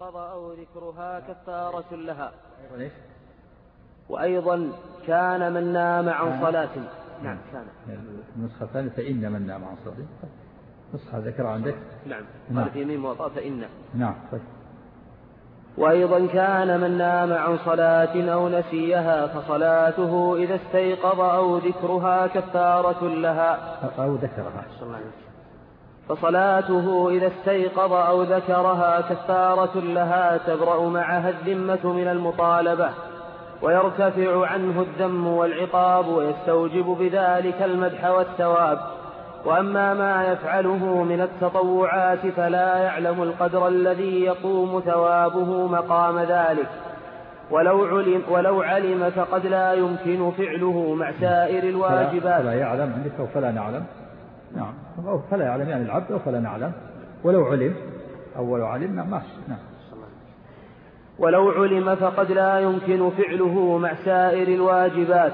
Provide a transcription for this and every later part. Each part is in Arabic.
قضى أو ذكرها كفارة لها؟ وأيضا كان من نام عن صلاة. نعم كان. النسخة الثانية فإن من نام عن صلاة. نسخة ذكر عندك؟ نعم. قال في ميم وطاء فإن. نعم طيب. وأيضا كان من نام عن صلاة أو نسيها فصلاته إذا استيقظ أو ذكرها كفارة لها. أو ذكرها. فصلاته إذا استيقظ أو ذكرها كفارة لها تبرأ معها الذمة من المطالبة ويرتفع عنه الذم والعقاب ويستوجب بذلك المدح والثواب. وأما ما يفعله من التطوعات فلا يعلم القدر الذي يقوم ثوابه مقام ذلك. ولو علم, ولو علم فقد لا يمكن فعله مع سائر الواجبات. فلا يعلم عندك أو فلا نعلم؟ نعم. أو فلا يعلم يعني العبد أو فلا نعلم. ولو علم أو ولو علمنا ماشي نعم. ولو علم فقد لا يمكن فعله مع سائر الواجبات.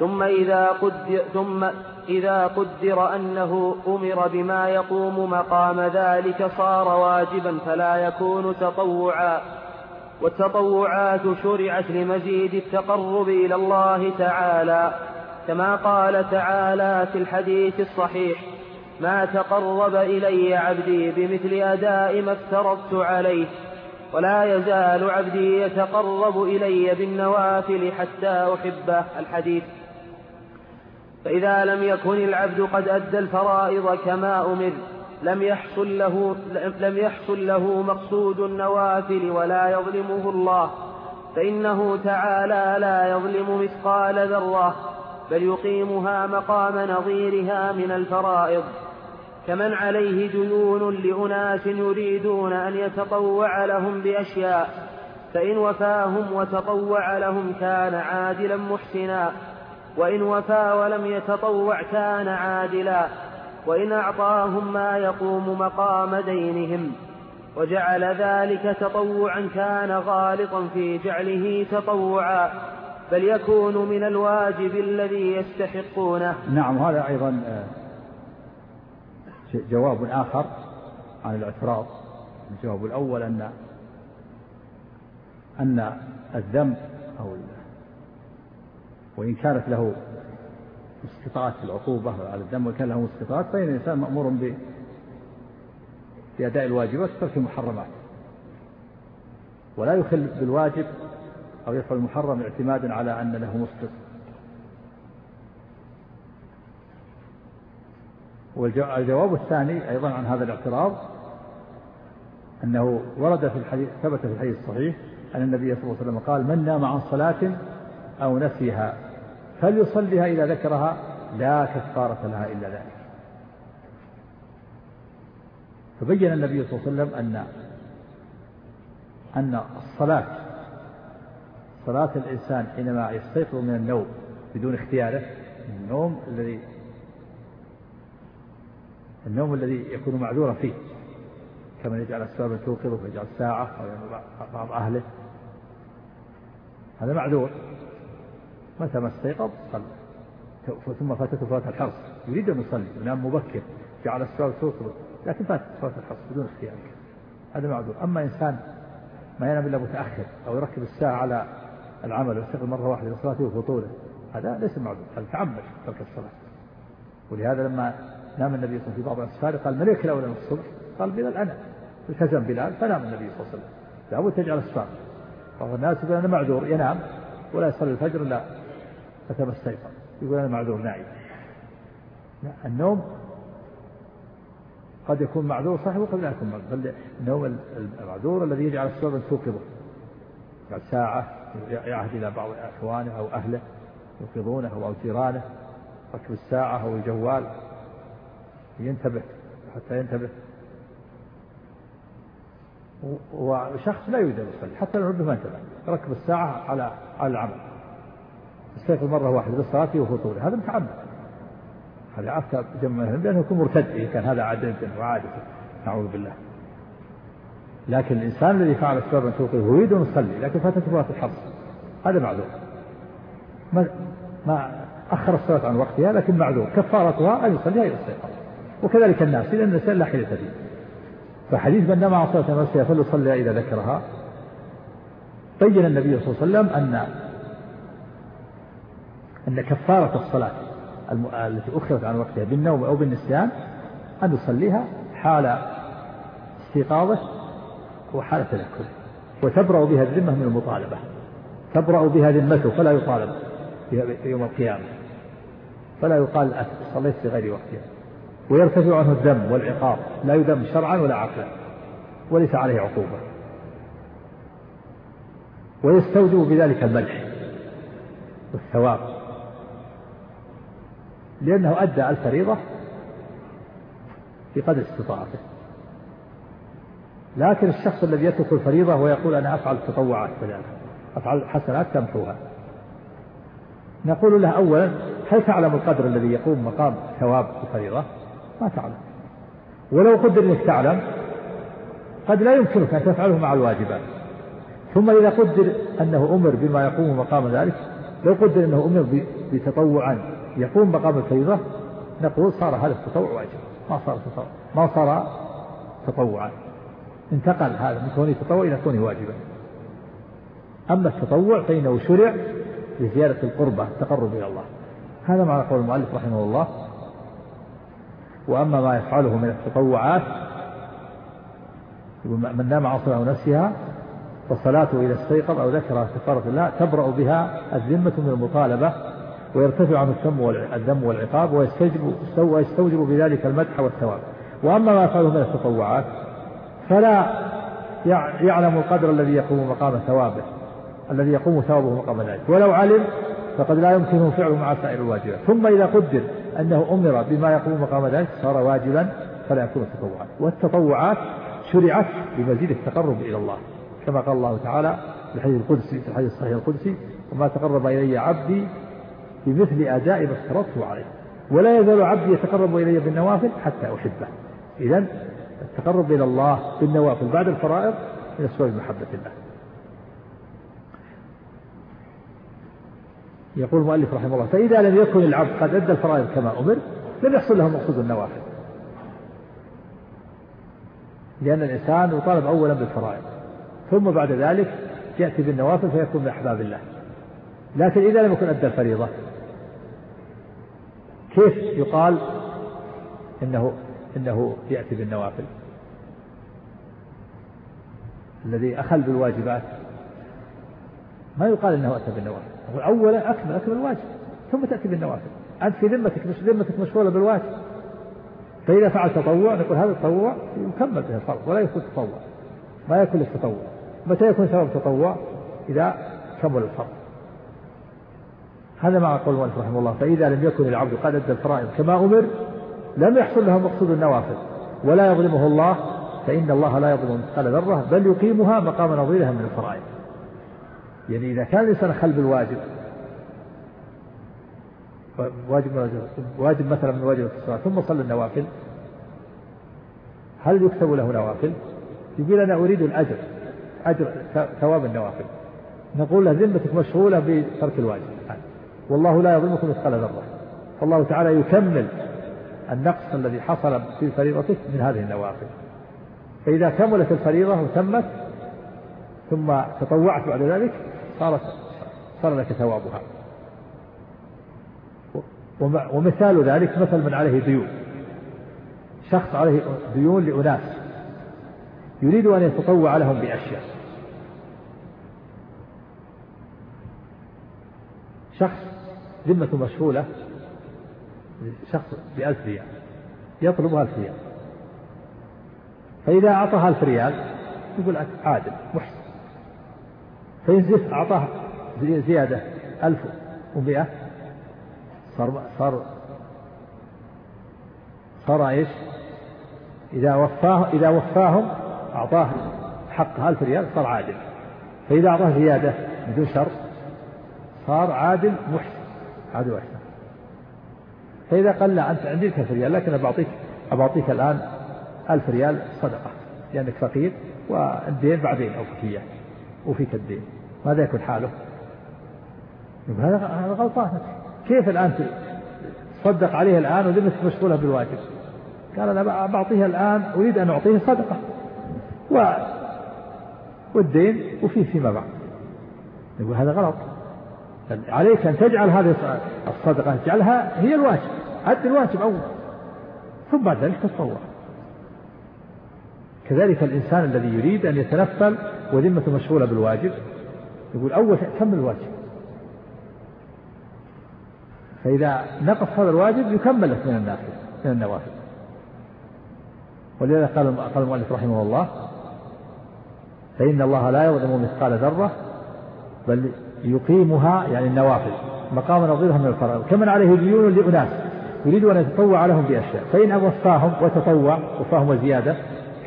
ثم إذا قدر, ثم إذا قدر أنه أمر بما يقوم مقام ذلك صار واجبا فلا يكون تطوعا. والتطوعات شرعت لمزيد التقرب إلى الله تعالى كما قال تعالى في الحديث الصحيح ما تقرب إلي عبدي بمثل أداء ما افترضت عليه ولا يزال عبدي يتقرب إلي بالنوافل حتى أحبه الحديث. فإذا لم يكن العبد قد أدى الفرائض كما أمر لم يحصل له لم يحصل له مقصود النوافل ولا يظلمه الله فإنه تعالى لا يظلم مثقال ذرة. بل يقيمها مقام نظيرها من الفرائض كمن عليه ديون لأناس يريدون أن يتطوع لهم بأشياء فإن وفاهم وتطوع لهم كان عادلا محسنا وإن وفى ولم يتطوع كان عادلا وإن أعطاهم ما يقوم مقام دينهم وجعل ذلك تطوعا كان غالطا في جعله تطوعا. بل يكون من الواجب الذي يستحقونه. نعم هذا أيضا آه، جواب آخر عن الاعتراض. الجواب الأول أن أن الذنب أو وإن كانت له استطاعت العقوبة على الذنب وكان له استطاعت فإن الإنسان مأمور ب بأداء الواجبات وترك المحرمات. ولا يخل بالواجب أو يفعل المحرم اعتمادا على أن له مسقط. والجواب الثاني أيضا عن هذا الاعتراض أنه ورد في الحديث ثبت في الحديث الصحيح أن النبي صلى الله عليه وسلم قال من نام عن صلاة أو نسيها فليصليها إذا ذكرها لا كفارة لها إلا ذلك. فبين النبي صلى الله عليه وسلم أن أن الصلاة صلاة الإنسان حينما يستيقظ من النوم بدون اختياره النوم الذي النوم الذي يكون معذورا فيه كمن يجعل السبب توقظه ويجعل ساعة أو بعض أهله. هذا معذور. متى ما استيقظ صلى. ثم فاتته صلاة الحرص. يريد أن يصلي ينام مبكر جعل السبب توقظه لكن فاتت صلاة الحرص بدون اختيار هذا معذور. أما إنسان ما ينام إلا متأخر أو يركب الساعة على العمل ويستيقظ مرة واحدة لصلاته وفطوره هذا ليس معذور هذا تعمد ترك الصلاة. ولهذا لما نام النبي صلى الله عليه وسلم في بعض الأسفار قال من يكل أولا الصبح؟ قال بلال أنا. التزم بلال فنام النبي صلى الله عليه وسلم. لابد تجعل السفار بعض الناس يقول أنا معذور. ينام ولا يصلي الفجر إلا متى ما استيقظ يقول أنا معذور نائم. النوم قد يكون معذور صحيح وقد لا يكون معذور. بل النوم المعذور الذي يجعل السبب توقظه ساعة يعهد إلى بعض إخوانه أو أهله يوقظونه أو جيرانه ركب الساعة أو الجوال ينتبه حتى ينتبه. وشخص لا يريد أن يصلي حتى لو ربما انتبه. ركب الساعة على على العمل. يستيقظ مرة واحدة بالصلاة وفطوره. هذا متعمد. هذا أفتى جمع لأنه يكون مرتد إذا كان هذا عادة وعادة. نعوذ بالله. لكن الإنسان الذي فعل أسبابا توقظه يريد أن يصلي لكن فاتته صلاة الحرص. هذا معذور. ما ما أخر الصلاة عن وقتها لكن معذور. كفارتها أن يصليها إلى السيطرة. وكذلك الناس لأن الإنسان لا حيلة فيه. فحديث من نام عن صلاة نفسها فليصلي إذا ذكرها. بين النبي صلى الله عليه وسلم أن أن كفارة الصلاة التي أخرت عن وقتها بالنوم أو بالنسيان أن يصليها حال استيقاظه وحال تذكره وتبرأ بها الذمة من المطالبة. تبرأ بها ذمته فلا يطالب يوم القيامة. فلا يقال صليت في غير وقتها. ويرتفع عنه الذم والعقاب. لا يذم شرعا ولا عقلا. وليس عليه عقوبة. ويستوجب بذلك المدح والثواب. لأنه أدى الفريضة بقدر استطاعته. لكن الشخص الذي يترك الفريضة ويقول أنا أفعل التطوعات كذلك أفعل حسنات تمحوها. نقول له أولا هل تعلم القدر الذي يقوم مقام ثواب الفريضة؟ ما تعلم. ولو قدر إنك تعلم قد لا يمكنك أن تفعله مع الواجبات. ثم إذا قدر أنه أمر بما يقوم مقام ذلك لو قدر أنه أمر بتطوعا يقوم مقام الفريضة نقول صار هذا التطوع واجب. ما صار تطوع. ما صار تطوعا. انتقل هذا من كونه تطوع إلى كونه واجبا. أما التطوع فإنه شرع لزيادة القربة التقرب إلى الله. هذا معنى قول المؤلف رحمه الله. وأما ما يفعله من التطوعات من نام عن صلاة نفسها فصلاته إذا استيقظ أو ذكر كفارة الله تبرأ بها الذمة من المطالبة ويرتفع عنه الذم والعقاب ويستوجب بذلك المدح والثواب. وأما ما يفعله من التطوعات فلا يعلم القدر الذي يقوم مقام ثوابه الذي يقوم ثوابه مقام ذلك. ولو علم فقد لا يمكنه فعله مع سائر الواجبات. ثم إذا قدر أنه أمر بما يقوم مقام ذلك صار واجبا فلا يكون تطوعا. والتطوعات شرعت لمزيد التقرب إلى الله كما قال الله تعالى في الحديث القدسي في الحديث الصحيح القدسي وما تقرب إلي عبدي بمثل أداء ما افترضته عليه. ولا يزال عبدي يتقرب إلي بالنوافل حتى أحبه. إذا التقرب إلى الله بالنوافل بعد الفرائض من أسباب محبة الله. يقول المؤلف رحمه الله فإذا لم يكن العبد قد أدى الفرائض كما أمر لم يحصل له مقصود النوافل. لأن الإنسان يطالب أولا بالفرائض ثم بعد ذلك يأتي بالنوافل فيكون من أحباب الله. لكن إذا لم يكن أدى الفريضة كيف يقال إنه إنه يأتي بالنوافل. الذي أخل بالواجبات. ما يقال إنه أتى بالنوافل. يقول أولا أكمل أكمل الواجب. ثم تأتي بالنوافل. أنت في ذمتك مش ذمتك مشغولة بالواجب. فإذا فعل تطوع نقول هذا التطوع يكمل به الفرض ولا يكون تطوع. ما يكون للتطوع. متى يكون سبب تطوع إذا كمل الفرض. هذا مع قول المؤلف رحمه الله فإذا لم يكن العبد قد أدى الفرائض كما أمر لم يحصل له مقصود النوافل ولا يظلمه الله فإن الله لا يظلم مثقال ذرة بل يقيمها مقام نظيرها من الفرائض. يعني إذا كان الإنسان خل بالواجب واجب واجب مثلا من واجب الصلاة ثم صلى النوافل هل يكتب له نوافل؟ يقول أنا أريد الأجر أجر ثواب النوافل. نقول له ذمتك مشغولة بترك الواجب. والله لا يظلمكم مثقال ذرة. فالله تعالى يكمل النقص الذي حصل في فريضتك من هذه النوافل. فإذا كملت الفريضة وتمت ثم تطوعت بعد ذلك صارت صار لك ثوابها. ومثال ذلك مثل من عليه ديون. شخص عليه ديون لأناس. يريد أن يتطوع لهم بأشياء. شخص ذمته مشغولة شخص بألف ريال يطلب ألف ريال. فإذا أعطاها ألف ريال يقول عادل محسن. فينزف أعطاه زيادة ألف ومئة صار صار صار إيش؟ إذا وفاه إذا وفاهم أعطاه حق ألف ريال صار عادل. فإذا أعطاه زيادة بدون شرط صار عادل محسن. عادل محسن فإذا قال لا أنت عندي ألف ريال لكن بعطيك أبعطيك الآن ألف ريال صدقة. لأنك فقير والدين بعدين أوفيك إياه وفيك الدين. ماذا يكون حاله؟ هذا هذا غلطان. كيف الآن تصدق عليه الآن وذمتك مشغولة بالواجب؟ قال أنا بعطيه الآن أريد أن أعطيه صدقة. و والدين وفيه فيما بعد. يقول هذا غلط. عليك أن تجعل هذه الصدقة تجعلها هي الواجب أد الواجب أول ثم بعد ذلك تتطوع كذلك الإنسان الذي يريد أن يتنفل وذمته مشغولة بالواجب يقول أول كمل الواجب؟ فإذا نقص هذا الواجب يكمل من النافل من النوافل. ولذا قال قال المؤلف رحمه الله فإن الله لا يظلم مثقال ذرة بل يقيمها يعني النوافل مقام نظيرها من الفرائض. كمن عليه ديون لأناس يريد أن يتطوع لهم بأشياء. فإن وفاهم وتطوع وفاهم وزيادة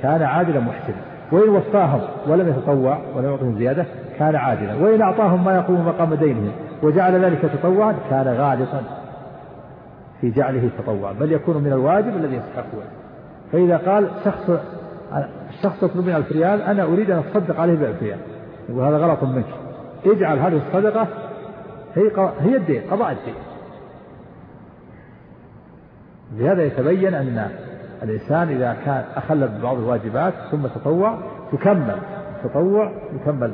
كان عادلا محسنا. وإن وفاهم ولم يتطوع ولم يعطهم زيادة كان عادلا. وإن أعطاهم ما يقوم مقام دينهم وجعل ذلك تطوعا كان غالطا في جعله تطوعا. بل يكون من الواجب الذي يستحقه فإذا قال شخص الشخص يطلب من ألف ريال أنا أريد أن أتصدق عليه بألف ريال يقول هذا غلط منك. اجعل هذه الصدقة هي هي الدين قضاء الدين. بهذا يتبين أن الإنسان إذا كان أخل ببعض الواجبات ثم تطوع تكمل تطوع يكمل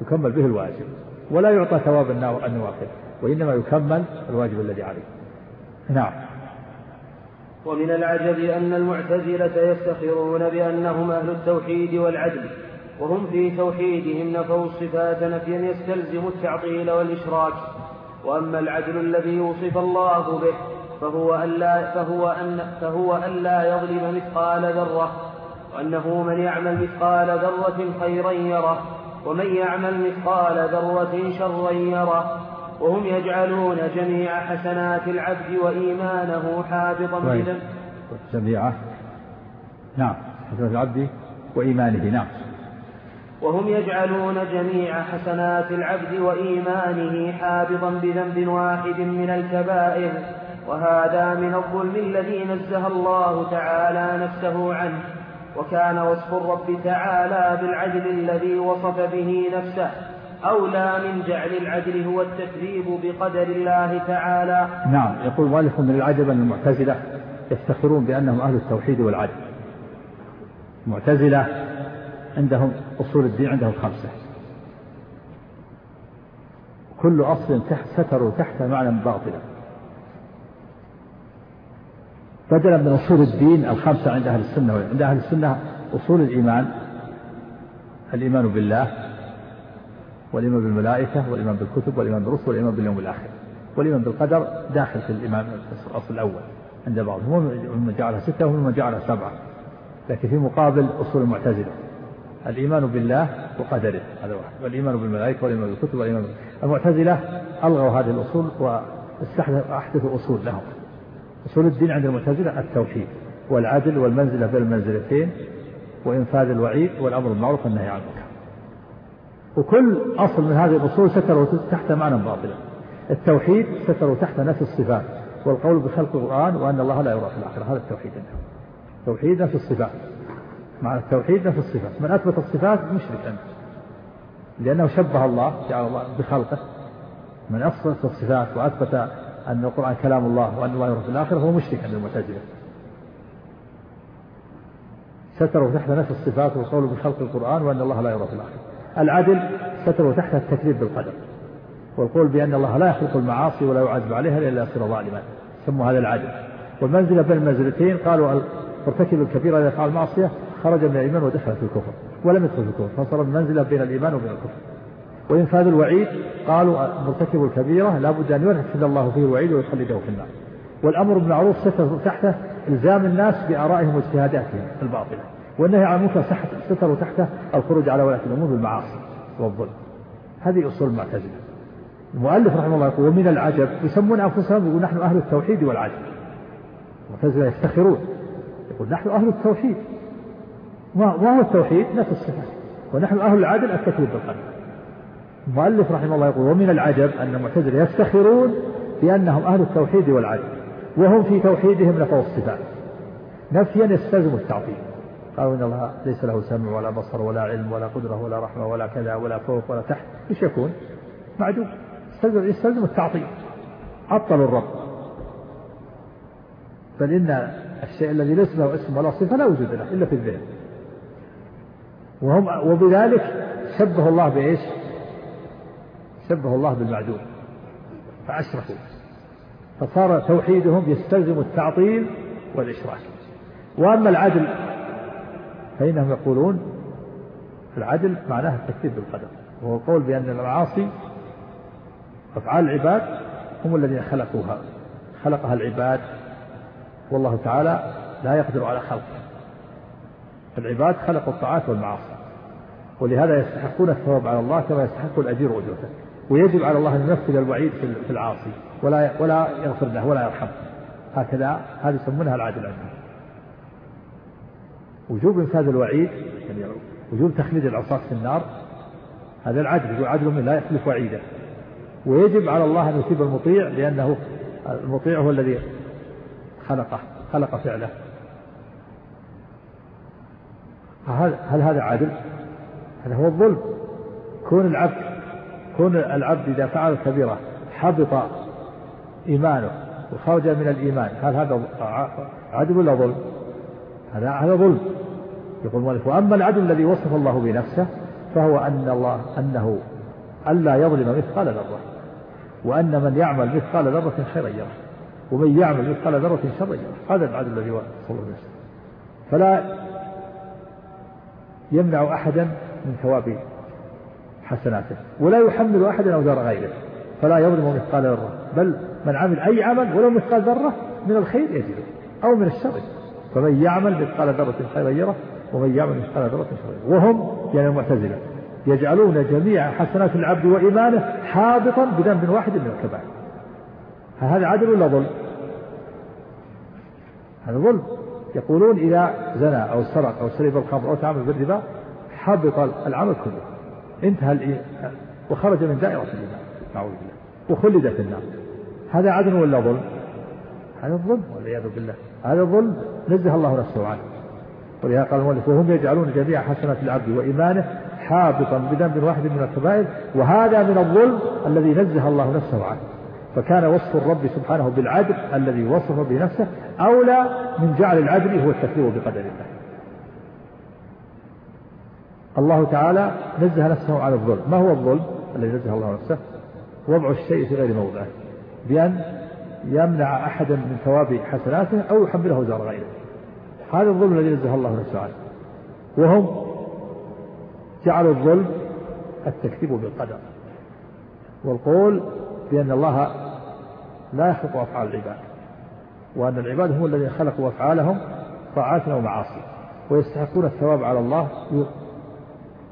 يكمل به الواجب. ولا يعطى ثواب النوافل وإنما يكمل الواجب الذي عليه. نعم. ومن العجب أن المعتزلة يفتخرون بأنهم أهل التوحيد والعدل. وهم في توحيدهم نفوا الصفات نفيا يستلزم التعطيل والإشراك. وأما العدل الذي يوصف الله به فهو أن لا فهو أن فهو أن لا يظلم مثقال ذرة. وأنه من يعمل مثقال ذرة خيرا يره ومن يعمل مثقال ذرة شرا يره. وهم يجعلون جميع حسنات العبد وإيمانه حابطا بذنب جميع نعم حسنات العبد وإيمانه نعم. وهم يجعلون جميع حسنات العبد وإيمانه حابطا بذنب واحد من الكبائر وهذا من الظلم الذي نزه الله تعالى نفسه عنه. وكان وصف الرب تعالى بالعدل الذي وصف به نفسه. أولى من جعل العدل هو التكذيب بقدر الله تعالى. نعم يقول مؤلف من العجب أن المعتزلة يفتخرون بأنهم أهل التوحيد والعدل. المعتزلة عندهم أصول الدين عندهم خمسة. كل أصل تحت ستروا تحت معنى باطلا بدلا من أصول الدين الخمسة عند أهل السنة عند أهل السنة أصول الإيمان. الإيمان بالله والإيمان بالملائكة والإيمان بالكتب والإيمان بالرسل والإيمان باليوم الآخر. والإيمان بالقدر داخل في الإيمان الأصل الأول عند بعضهم. هم جعلها ستة وهم جعلها سبعة. لكن في مقابل أصول المعتزلة. الإيمان بالله وقدره. هذا واحد. والإيمان بالملائكة والإيمان بالكتب والإيمان المعتزلة ألغوا هذه الأصول وأحدثوا أصول لهم. أصول الدين عند المعتزلة التوحيد والعدل والمنزلة بين المنزلتين وإنفاذ الوعيد والأمر بالمعروف والنهي عن المنكر. وكل أصل من هذه الأصول ستروا تحت معنى باطلا التوحيد ستروا تحت نفس الصفات والقول بخلق القرآن وأن الله لا يرى في الآخرة. هذا التوحيد عندهم. توحيد نفس الصفات. معنى التوحيد نفس الصفات. من أثبت الصفات مشرك أنت. لأنه شبه الله جعل الله بخلقه. من أثبت الصفات وأثبت أن القرآن كلام الله وأن الله يرى في الآخرة هو مشرك عند المعتزلة. ستروا تحت نفس الصفات والقول بخلق القرآن وأن الله لا يرى في الآخرة. العدل ستروا تحت التكذيب بالقدر. والقول بأن الله لا يخلق المعاصي ولا يعذب عليها إلا يصير ظالما. سموا هذا العدل. والمنزلة بين المنزلتين قالوا ارتكب الكبيرة إذا فعل المعصية. خرج من الإيمان ودخل في الكفر ولم يدخل في الكفر فصار المنزلة بين الإيمان وبين الكفر. وإنفاذ الوعيد قالوا مرتكب الكبيرة لا بد أن ينفذ الله فيه الوعيد ويخلده في النار. والأمر بالمعروف ستر تحته إلزام الناس بآرائهم واجتهاداتهم الباطلة والنهي عن المنكر ستر تحته الخروج على ولاة الأمور بالمعاصي والظلم. هذه أصول المعتزلة. المؤلف رحمه الله يقول ومن العجب يسمون أنفسهم يقول نحن أهل التوحيد والعجب. المعتزلة يفتخرون يقول نحن أهل التوحيد. ما هو التوحيد نفس الصفات ونحن أهل العدل التكليف بالقلب. المؤلف رحمه الله يقول ومن العجب أن المعتزلة يفتخرون بأنهم أهل التوحيد والعدل وهم في توحيدهم نفوا الصفات. نفيا يستلزم التعطيل قالوا إن الله ليس له سمع ولا بصر ولا علم ولا قدرة ولا رحمة ولا كذا ولا فوق ولا تحت إيش يكون؟ معدوم. يستلزم, يستلزم التعطيل عطلوا الرب. بل إن الشيء الذي ليس له اسم ولا صفة لا وجود له إلا في الذهن. وهم وبذلك شبه الله بإيش؟ شبه الله بالمعدوم. فأشركوا فصار توحيدهم يستلزم التعطيل والإشراك. وأما العدل فإنهم يقولون العدل معناه التكذيب بالقدر. وهو القول بأن المعاصي أفعال العباد هم الذين خلقوها. خلقها العباد. والله تعالى لا يقدر على خلقها العباد خلقوا الطاعات والمعاصي ولهذا يستحقون الثواب على الله كما يستحق الأجير أجرته ويجب على الله أن ينفذ الوعيد في العاصي ولا ولا يغفر له ولا يرحمه. هكذا هذه يسمونها العدل عندهم وجوب إنفاذ الوعيد يعني وجوب تخليد العصاة في النار هذا العدل عدل من لا يخلف وعيده. ويجب على الله أن يثيب المطيع لأنه المطيع هو الذي خلقه خلق فعله. هل هذا عدل؟ هذا هو الظلم كون العبد كون العبد إذا فعل كبيرة حبط إيمانه وخرج من الإيمان هل هذا عدل ولا ظلم؟ هذا هذا ظلم يقول المؤلف وأما العدل الذي وصف الله بنفسه فهو أن الله أنه ألا يظلم مثقال ذرة وأن من يعمل مثقال ذرة خيرا يره ومن يعمل مثقال ذرة شرا يره هذا العدل الذي وصف الله بنفسه فلا يمنع أحدا من ثواب حسناته ولا يحمل أحدا أوزار غيره فلا يظلم مثقال ذرة بل من عمل أي عمل ولو مثقال ذرة من الخير يجده أو من الشر فمن يعمل مثقال ذرة خيرا يره ومن يعمل مثقال ذرة شرا وهم يعني المعتزلة يجعلون جميع حسنات العبد وإيمانه حابطا بذنب واحد من الكبائر هذا عدل ولا ظلم؟ هذا ظلم يقولون إذا زنى أو سرق أو شرب الخمر أو تعامل بالربا حبط العمل كله. انتهى وخرج من دائرة الإيمان. نعوذ بالله. وخلد في النار. هذا عدل ولا ظلم؟ هذا الظلم. والعياذ بالله. هذا الظلم نزه الله نفسه عنه. ولهذا قال المؤلف وهم يجعلون جميع حسنات العبد وإيمانه حابطا بذنب واحد من الكبائر وهذا من الظلم الذي نزه الله نفسه عنه. فكان وصف الرب سبحانه بالعدل الذي وصف بنفسه أولى من جعل العدل هو التكذيب بقدر الله. الله تعالى نزه نفسه عن الظلم. ما هو الظلم الذي نزه الله نفسه؟ وضع الشيء في غير موضعه. بأن يمنع أحدا من ثواب حسناته أو يحمله زار غيره. هذا الظلم الذي نزه الله نفسه عنه وهم جعلوا الظلم التكذيب بالقدر. والقول بأن الله لا يخلق أفعال العباد وأن العباد هم الذين خلقوا أفعالهم طاعات ومعاصي ويستحقون الثواب على الله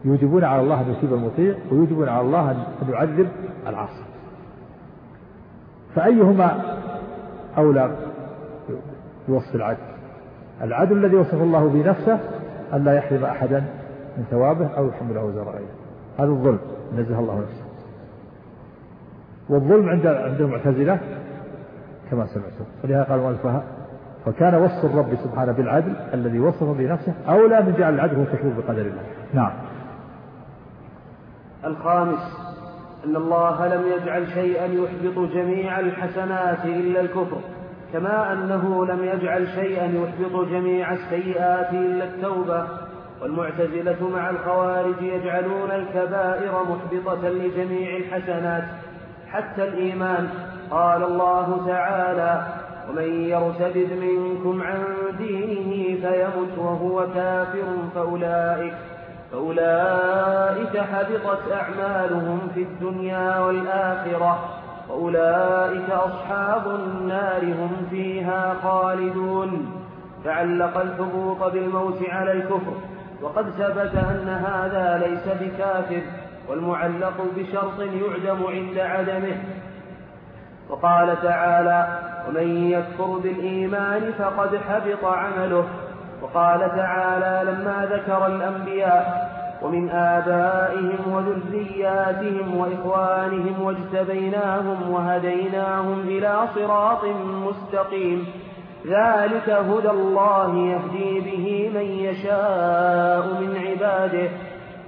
يوجبون على الله أن يثيب المطيع ويوجبون على الله أن يعذب العاصي. فأيهما أولى؟ بوصف العدل. العدل الذي وصف الله بنفسه أن لا يحرم أحدا من ثوابه أو يحمله وزر غيره. هذا الظلم نزه الله نفسه. والظلم عند عند المعتزلة كما سمعتم. ولهذا قال المؤلف فكان وصف الرب سبحانه بالعدل الذي وصف بنفسه أولى من جعل العدل هو التكفير بقدر الله. نعم. الخامس أن الله لم يجعل شيئا يحبط جميع الحسنات إلا الكفر كما أنه لم يجعل شيئا يحبط جميع السيئات إلا التوبة والمعتزلة مع الخوارج يجعلون الكبائر محبطة لجميع الحسنات حتى الإيمان. قال الله تعالى ومن يرتد منكم عن دينه فيمت وهو كافر فأولئك فأولئك حبطت أعمالهم في الدنيا والآخرة وأولئك أصحاب النار هم فيها خالدون. فعلق الحبوط بالموت على الكفر وقد ثبت أن هذا ليس بكافر والمعلق بشرط يعدم عند عدمه. وقال تعالى ومن يكفر بالإيمان فقد حبط عمله. وقال تعالى لما ذكر الأنبياء ومن آبائهم وذرياتهم وإخوانهم واجتبيناهم وهديناهم إلى صراط مستقيم. ذلك هدى الله يهدي به من يشاء من عباده.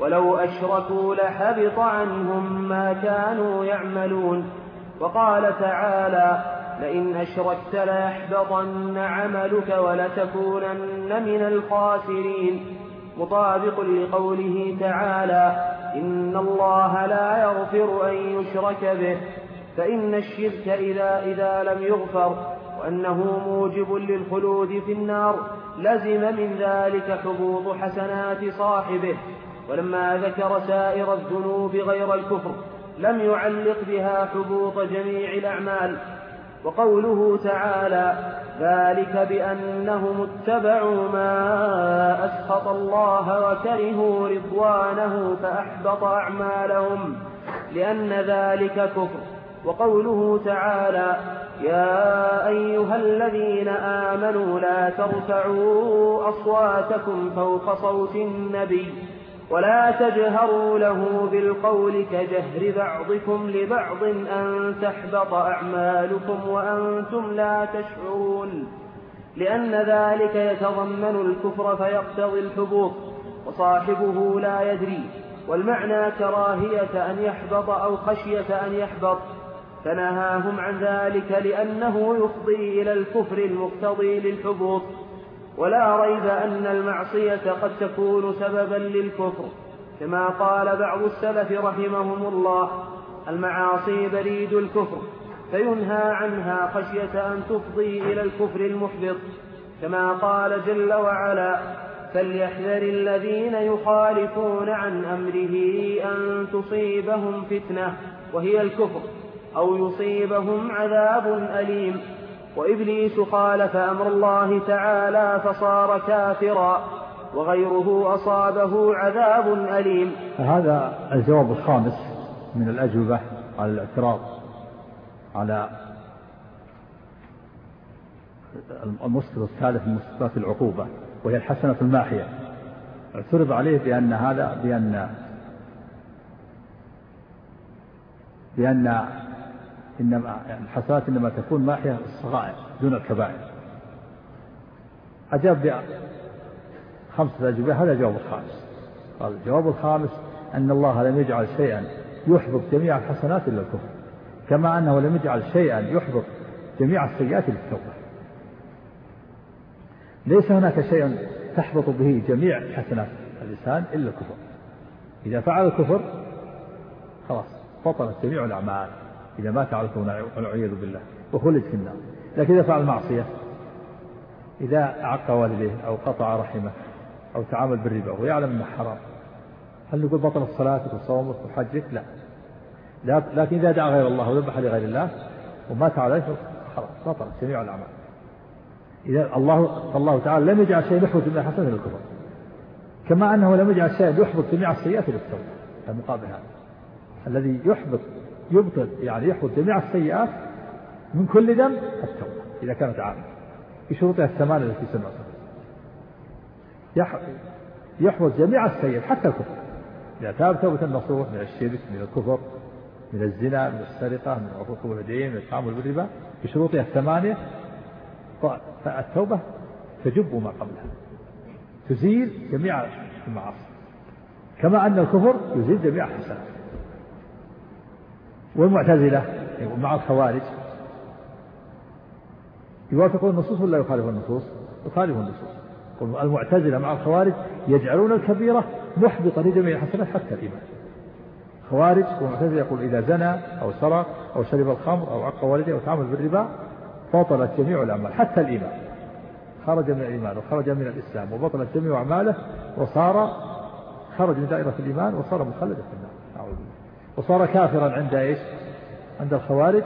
ولو أشركوا لحبط عنهم ما كانوا يعملون. وقال تعالى لئن أشركت ليحبطن عملك ولتكونن من الخاسرين. مطابق لقوله تعالى إن الله لا يغفر أن يشرك به فإن الشرك إذا, إذا لم يغفر وأنه موجب للخلود في النار لزم من ذلك حبوط حسنات صاحبه. ولما ذكر سائر الذنوب غير الكفر لم يعلق بها حبوط جميع الأعمال. وقوله تعالى ذلك بأنهم اتبعوا ما أسخط الله وكرهوا رضوانه فأحبط أعمالهم لأن ذلك كفر. وقوله تعالى يا أيها الذين آمنوا لا ترفعوا أصواتكم فوق صوت النبي. ولا تجهروا له بالقول كجهر بعضكم لبعض أن تحبط أعمالكم وأنتم لا تشعرون. لأن ذلك يتضمن الكفر فيقتضي الحبوط وصاحبه لا يدري والمعنى كراهية أن يحبط أو خشية أن يحبط. فنهاهم عن ذلك لأنه يفضي إلى الكفر المقتضي للحبوط. ولا ريب أن المعصية قد تكون سببا للكفر كما قال بعض السلف رحمهم الله المعاصي بريد الكفر فينهى عنها خشية أن تفضي إلى الكفر المحبط. كما قال جل وعلا فليحذر الذين يخالفون عن أمره أن تصيبهم فتنة وهي الكفر أو يصيبهم عذاب أليم. وإبليس خالف أمر الله تعالى فصار كافرا وغيره أصابه عذاب أليم. هذا الجواب الخامس من الأجوبة على الاعتراض على المسقط الثالث من مسقطات العقوبة وهي الحسنة الماحية. اعترض عليه بأن هذا بأن بأن إنما الحسنات إنما تكون ماحية الصغائر دون الكبائر. أجاب بخمسة أجوبة هذا الجواب الخامس. قال الجواب الخامس أن الله لم يجعل شيئا يحبط جميع الحسنات إلا الكفر كما أنه لم يجعل شيئا يحبط جميع السيئات إلا التوبة. ليس هناك شيء تحبط به جميع حسنات الإنسان إلا الكفر. إذا فعل الكفر خلاص بطلت جميع الأعمال. إذا مات على والعياذ بالله. وخلد في النار. لكن إذا فعل معصية إذا أعق والديه أو قطع رحمه أو تعامل بالربا ويعلم أنه حرام هل نقول بطل صلاتك وصومك وحجك؟ لا. لكن إذا دعا غير الله وذبح لغير الله ومات عليه خلاص بطل جميع الأعمال. إذا الله الله تعالى لم يجعل شيء يحبط من الحسنة إلى الكفر. كما أنه لم يجعل شيء يحبط جميع السيئات إلى التوبة. المقابل هذا. الذي يحبط يبطل يعني يحفظ جميع السيئات من كل ذنب التوبة إذا كانت عامة. بشروطها الثمانية التي سمعتها يحفظ جميع السيئات حتى الكفر. إذا تاب توبة نصوح من الشرك من الكفر من الزنا من السرقة من عقوق الوالدين من التعامل بالربا. بشروطها الثمانية فالتوبة تجب ما قبلها. تزيل جميع المعاصي. كما أن الكفر يزيل جميع الحسنات. والمعتزلة مع الخوارج يوافقون النصوص ولا يخالفون النصوص؟ يخالفون النصوص. المعتزلة مع الخوارج يجعلون الكبيرة محبطة لجميع الحسنات حتى الإيمان. خوارج والمعتزلة يقول إذا زنى أو سرق أو شرب الخمر أو عق والديه أو تعامل بالربا بطلت جميع الأعمال حتى الإيمان. خرج من الإيمان وخرج من الإسلام وبطلت جميع أعماله وصار خرج من دائرة الإيمان وصار مخلدا في النار. وصار كافرا عند إيش؟ عند الخوارج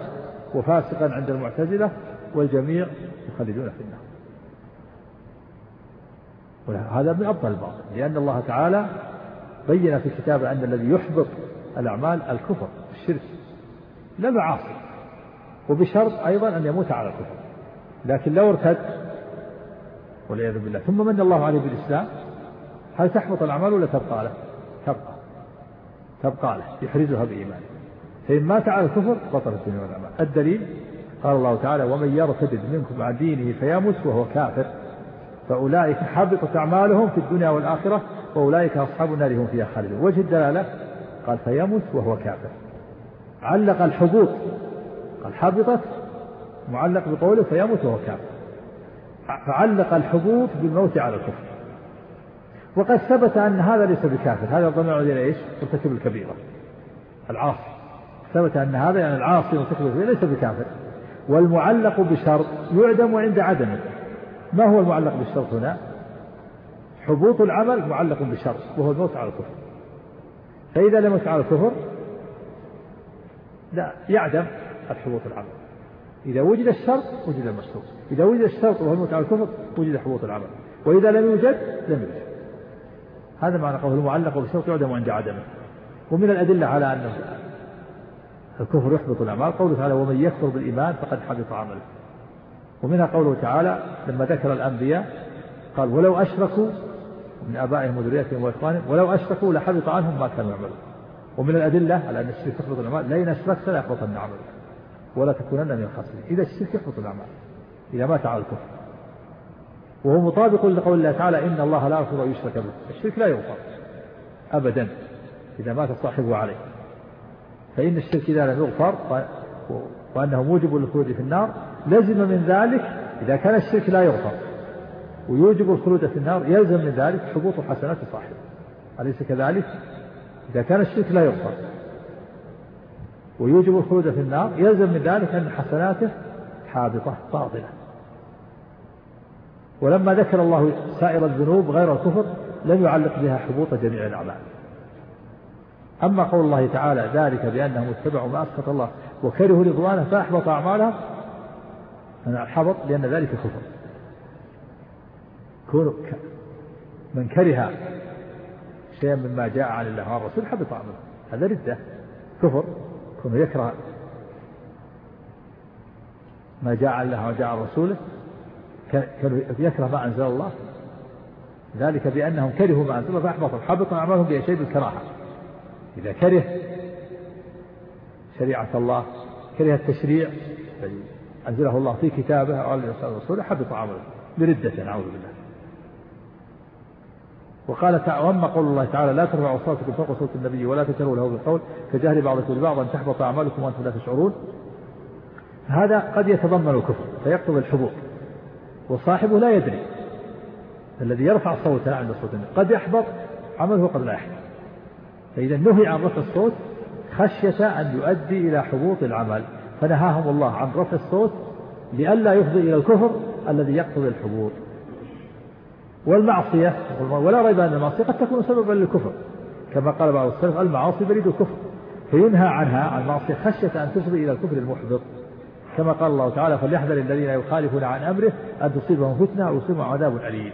وفاسقا عند المعتزلة والجميع يخلدون في النار. وهذا من أبطل الباطل لأن الله تعالى بين في كتابه أن الذي يحبط الأعمال الكفر الشرك لا المعاصي وبشرط أيضا أن يموت على الكفر لكن لو ارتد والعياذ بالله ثم من الله عليه بالإسلام هل تحبط الأعمال ولا تبقى له؟ تبقى تبقى له يحرزها بإيمانه. فإن مات على الكفر بطلت جميع الأعمال الدليل قال الله تعالى ومن يرتد منكم عن دينه فيمت وهو كافر فأولئك حبطت أعمالهم في الدنيا والآخرة وأولئك أصحاب النار هم فيها خالدون. وجه الدلالة قال فيمت وهو كافر. علق الحبوط قال حبطت. معلق بقوله فيمت وهو كافر. فعلق الحبوط بالموت على الكفر. وقد ثبت أن هذا ليس بكافر. هذا الضمير إلى إيش؟ مرتكب الكبيرة. العاصي. ثبت أن هذا يعني العاصي مرتكب الكبيرة ليس بكافر. والمعلق بشرط يعدم عند عدمه. ما هو المعلق بالشرط هنا؟ حبوط العمل معلق بشرط وهو الموت على الكفر. فإذا لم يمت على الكفر لا يعدم حبوط العمل. إذا وجد الشرط وجد المشروط. إذا وجد الشرط وهو الموت على الكفر وجد حبوط العمل. وإذا لم يوجد لم يوجد. هذا معنى قول المعلق بالشرط يعدم عند عدمه. ومن الأدلة على أن الكفر يحبط الأعمال قوله تعالى ومن يكفر بالإيمان فقد حبط عمله. ومنها قوله تعالى لما ذكر الأنبياء قال ولو أشركوا من آبائهم وذريتهم وإخوانهم ولو أشركوا لحبط عنهم ما كانوا يعملون. ومن الأدلة على أن الشرك يحبط الأعمال لئن أشركت ليحبطن عملك ولا تكونن من الخاسرين. إذا الشرك يحبط الأعمال. إذا مات على الكفر. وهو مطابق لقول الله تعالى إن الله لا يغفر أن يشرك به. الشرك لا يغفر أبدا إذا مات صاحبه عليه. فإن الشرك إذا لم يغفر وأنه موجب للخلود في النار لزم من ذلك إذا كان الشرك لا يغفر. ويوجب الخلود في النار يلزم من ذلك حبوط حسنات صاحبه. أليس كذلك؟ إذا كان الشرك لا يغفر. ويوجب الخلود في النار يلزم من ذلك أن حسناته حابطة باطلة. ولما ذكر الله سائر الذنوب غير الكفر لم يعلق بها حبوط جميع الأعمال. أما قول الله تعالى ذلك بأنهم اتبعوا ما أسخط الله وكرهوا رضوانه فأحبط أعمالهم حبط لأن ذلك كفر. كون من كره شيئا مما جاء عن الله وعن الرسول حبط عمله هذا ردة. كفر. كونه يكره ما جاء عن الله وجاء عن رسوله يكره ما أنزل الله. ذلك بأنهم كرهوا ما أنزل الله فأحبطوا. حبط أعمالهم بشيء بالكراهة. إذا كره شريعة الله كره التشريع الذي أنزله الله في كتابه أو على رسوله حبط عمله بردة نعوذ بالله. وقال تعالى وأما قول الله تعالى لا ترفعوا اصواتكم فوق صوت النبي ولا تجهروا له بالقول كجهر بعضكم لبعض أن تحبط أعمالكم وأنتم لا تشعرون. هذا قد يتضمن الكفر فيقتضي الحبوط. وصاحبه لا يدري. الذي يرفع صوته عند صوت النبي. قد يحبط عمله قد لا يحبط. فإذا نهي عن رفع الصوت خشية أن يؤدي إلى حبوط العمل. فنهاهم الله عن رفع الصوت لئلا يفضي إلى الكفر الذي يقتضي الحبوط. والمعصية ولا ريب أن المعصية قد تكون سببا للكفر. كما قال بعض السلف المعاصي بريد الكفر. فينهى عنها عن المعصية خشية أن تفضي إلى الكفر المحبط. كما قال الله تعالى فليحذر الذين يخالفون عن أمره أن تصيبهم فتنة أو يصيبهم عذاب أليم.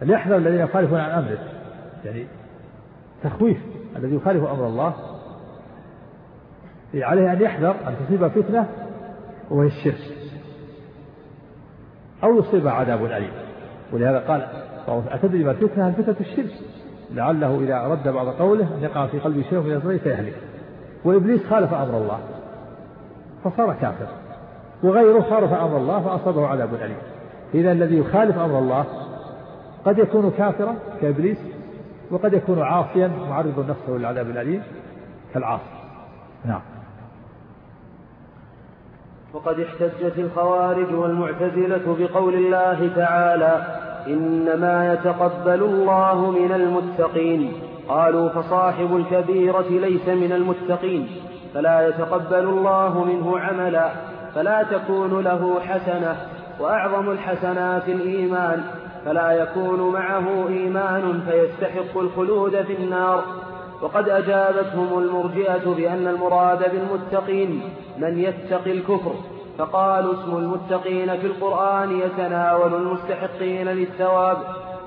فليحذر الذين يخالفون عن أمره. يعني تخويف الذي يخالف أمر الله. عليه أن يحذر أن تصيب فتنة وهي الشرك. أو يصيب عذاب أليم. ولهذا قال أتدري ما الفتنة؟ الفتنة الشرك؟ لعله إذا رد بعض قوله أن يقع في قلبه شيء من فيهلك. وإبليس خالف أمر الله. فصار كافر. وغيره خالف أمر الله فأصابه عذاب أليم. إذا الذي يخالف أمر الله قد يكون كافرا كإبليس وقد يكون عاصيا معرض نفسه للعذاب الأليم كالعاصي. نعم. وقد احتجت الخوارج والمعتزلة بقول الله تعالى إنما يتقبل الله من المتقين. قالوا فصاحب الكبيرة ليس من المتقين. فلا يتقبل الله منه عملا فلا تكون له حسنة وأعظم الحسنات الإيمان فلا يكون معه إيمان فيستحق الخلود في النار. وقد أجابتهم المرجئة بأن المراد بالمتقين من يتقي الكفر فقالوا اسم المتقين في القرآن يتناول المستحقين للثواب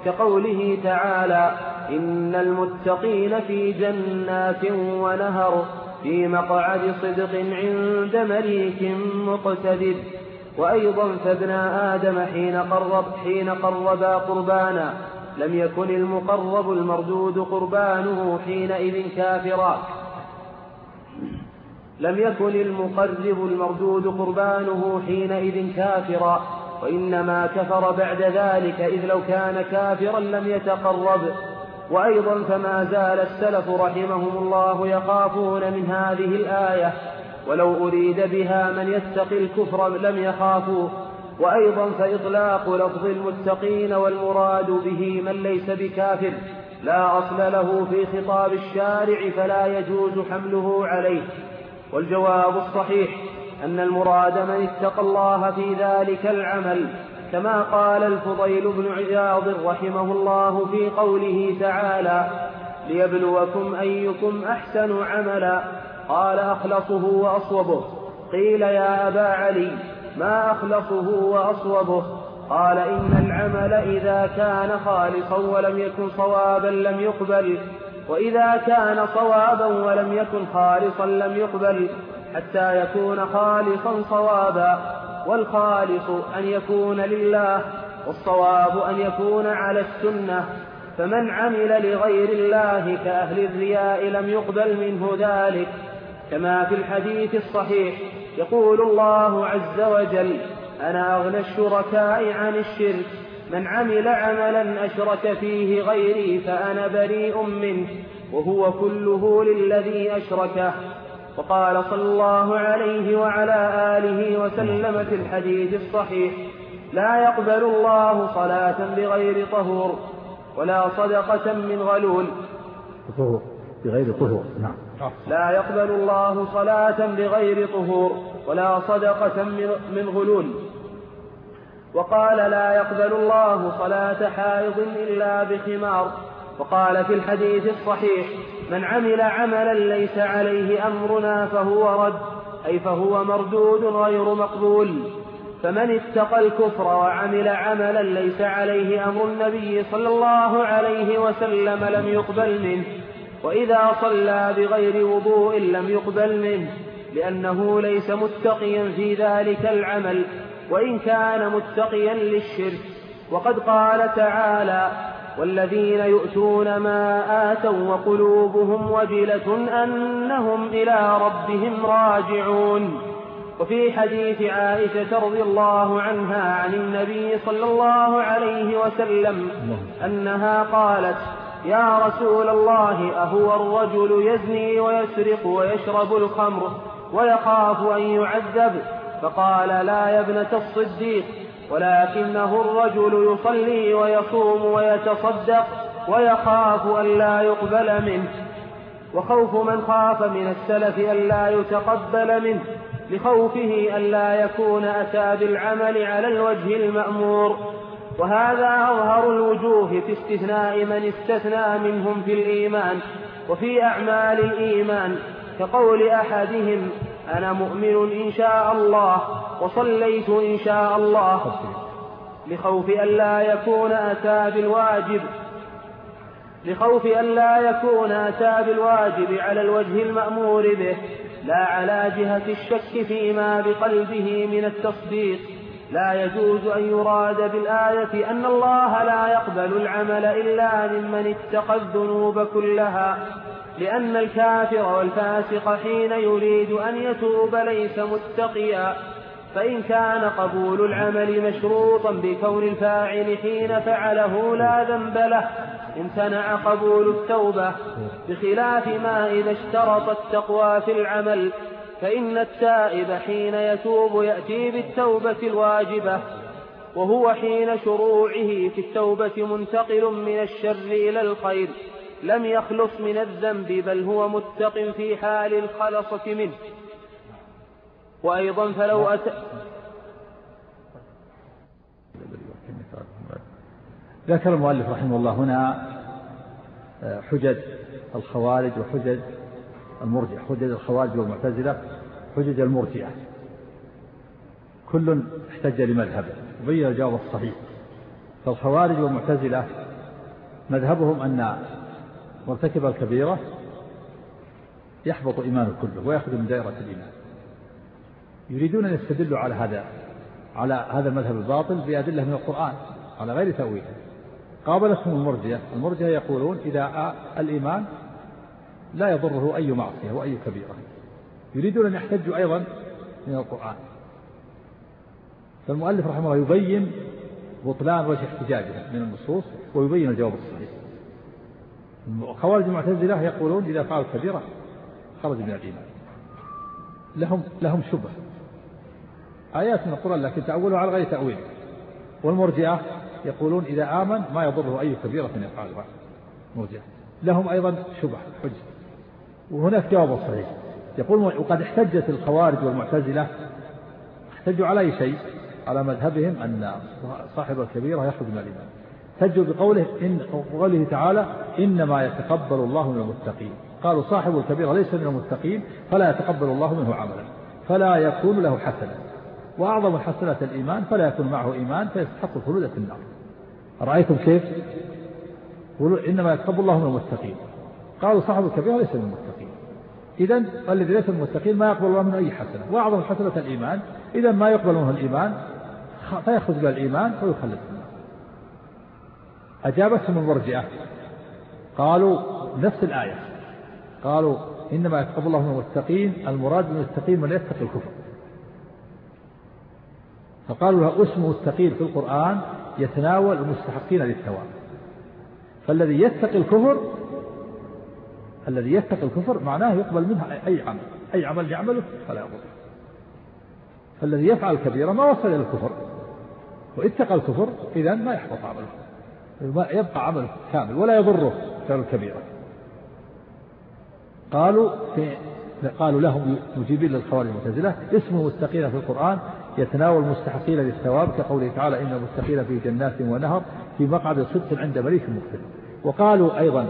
كقوله تعالى إن المتقين في جنات ونهر. في مقعد صدق عند مليك مقتدر. وأيضا فابن آدم حين قرب حين قربا قربانا لم يكن المقرب المردود قربانه حينئذ كافرا. لم يكن المقرب المردود قربانه حينئذ كافرا وإنما كفر بعد ذلك إذ لو كان كافرا لم يتقرب. وأيضا فما زال السلف رحمهم الله يخافون من هذه الآية ولو أريد بها من يتقي الكفر لم يخافوا. وأيضا فإطلاق لفظ المتقين والمراد به من ليس بكافر لا أصل له في خطاب الشارع فلا يجوز حمله عليه. والجواب الصحيح أن المراد من اتقى الله في ذلك العمل كما قال الفضيل بن عياض رحمه الله في قوله تعالى ليبلوكم أيكم أحسن عملا. قال أخلصه وأصوبه. قيل يا أبا علي ما أخلصه وأصوبه؟ قال إن العمل إذا كان خالصا ولم يكن صوابا لم يقبل. وإذا كان صوابا ولم يكن خالصا لم يقبل. حتى يكون خالصا صوابا. والخالص أن يكون لله والصواب أن يكون على السنة. فمن عمل لغير الله كأهل الرياء لم يقبل منه ذلك. كما في الحديث الصحيح يقول الله عز وجل أنا أغنى الشركاء عن الشرك. من عمل عملا أشرك فيه غيري فأنا بريء منه وهو كله للذي أشركه. وقال صلى الله عليه وعلى آله وسلم في الحديث الصحيح لا يقبل الله صلاة بغير طهور ولا صدقة من غلول. طهور بغير طهور نعم. لا يقبل الله صلاة بغير طهور ولا صدقة من غلول. وقال لا يقبل الله صلاة حائض إلا بخمار. وقال في الحديث الصحيح من عمل عملا ليس عليه أمرنا فهو رد أي فهو مردود غير مقبول. فمن اتقى الكفر وعمل عملا ليس عليه أمر النبي صلى الله عليه وسلم لم يقبل منه وإذا صلى بغير وضوء لم يقبل منه لأنه ليس متقيا في ذلك العمل وإن كان متقيا للشرك. وقد قال تعالى والذين يؤتون ما آتوا وقلوبهم وجلة أنهم إلى ربهم راجعون. وفي حديث عائشة رضي الله عنها عن النبي صلى الله عليه وسلم أنها قالت يا رسول الله أهو الرجل يزني ويسرق ويشرب الخمر ويخاف أن يعذب؟ فقال لا يا ابنة الصديق. ولكنه الرجل يصلي ويصوم ويتصدق ويخاف أن لا يقبل منه وخوف من خاف من السلف أن لا يتقبل منه لخوفه أن لا يكون أتى بالعمل على الوجه المأمور. وهذا أظهر الوجوه في استثناء من استثنى منهم في الإيمان وفي أعمال الإيمان كقول أحدهم أنا مؤمن إن شاء الله وصليت إن شاء الله لخوف أن لا يكون أتى بالواجب لخوف أن لا يكون أتى بالواجب على الوجه المأمور به لا على جهة الشك فيما بقلبه من التصديق. لا يجوز أن يراد بالآية أن الله لا يقبل العمل إلا ممن اتقى الذنوب كلها. لأن الكافر والفاسق حين يريد أن يتوب ليس متقيا. فإن كان قبول العمل مشروطا بكون الفاعل حين فعله لا ذنب له امتنع قبول التوبة. بخلاف ما إذا اشترط التقوى في العمل فإن التائب حين يتوب يأتي بالتوبة الواجبة وهو حين شروعه في التوبة منتقل من الشر إلى الخير. لم يخلص من الذنب بل هو متق في حال الخلصة منه. وأيضا فلو أتى ذكر المؤلف رحمه الله هنا آه، حجج الخوارج وحجج المرجع حجج الخوارج والمعتزلة حجج المرجئة. كل احتج لمذهبه وبين الجواب الصحيح. فالخوارج والمعتزلة مذهبهم أن مرتكب الكبيرة يحبط إيمانه كله ويأخذ من دائرة الإيمان. يريدون أن يستدلوا على هذا على هذا المذهب الباطل بأدلة من القرآن على غير تأويل قابلتهم المرجية المرجية يقولون إذا الإيمان لا يضره أي معصية وأي كبيرة. يريدون أن يحتجوا أيضا من القرآن. فالمؤلف رحمه الله يبين بطلان وجه احتجاجهم من النصوص ويبين الجواب الصحيح. خوارج المعتزلة يقولون إذا فعل كبيرة خرج من الإيمان. لهم لهم شبهة آيات من القرآن لكن تأولها على غير تأويل. والمرجئة يقولون إذا آمن ما يضره أي كبيرة يفعلها مرجئة. لهم أيضا شبه حج وهناك جواب صحيح. يقول وقد احتجت الخوارج والمعتزلة احتجوا على أي شيء؟ على مذهبهم أن صاحب الكبيرة يخرج من الإيمان. احتجوا بقوله إن قوله تعالى إنما يتقبل الله من المتقين. قالوا صاحب الكبيرة ليس من المتقين فلا يتقبل الله منه عملا فلا يكون له حسنة. وأعظم حسنة الإيمان فلا يكون معه إيمان فيستحق الخلود في النار. أرأيتم كيف؟ إنما يتقبل الله من المتقين. قالوا صاحب الكبيرة ليس من المتقين. إذا الذي ليس من المتقين ما يقبل الله منه أي حسنة. وأعظم حسنة الإيمان إذا ما يقبل منه الإيمان فيخرج من الإيمان ويخلد أجابتهم المرجئة. قالوا نفس الآية. قالوا إنما يتقبل الله من المتقين المراد من المتقين من يتقي الكفر. فقالوا له اسمه التقيل في القرآن يتناول المستحقين للثواب. فالذي يتقي الكفر الذي يتقي الكفر معناه يقبل منه أي عمل. أي عمل يعمله فلا يضر. فالذي يفعل الكبيرة ما وصل إلى الكفر. واتقى الكفر إذا ما يحبط عمله. يبقى عمله كامل ولا يضره فعل الكبيرة قالوا في قالوا لهم مجيبين للخوارج المعتزلة اسمه مستقيم في القرآن يتناول المستحقين للثواب كقوله تعالى إن المستقيم في جنات ونهر في مقعد صدق عند مليك مقتدر وقالوا أيضا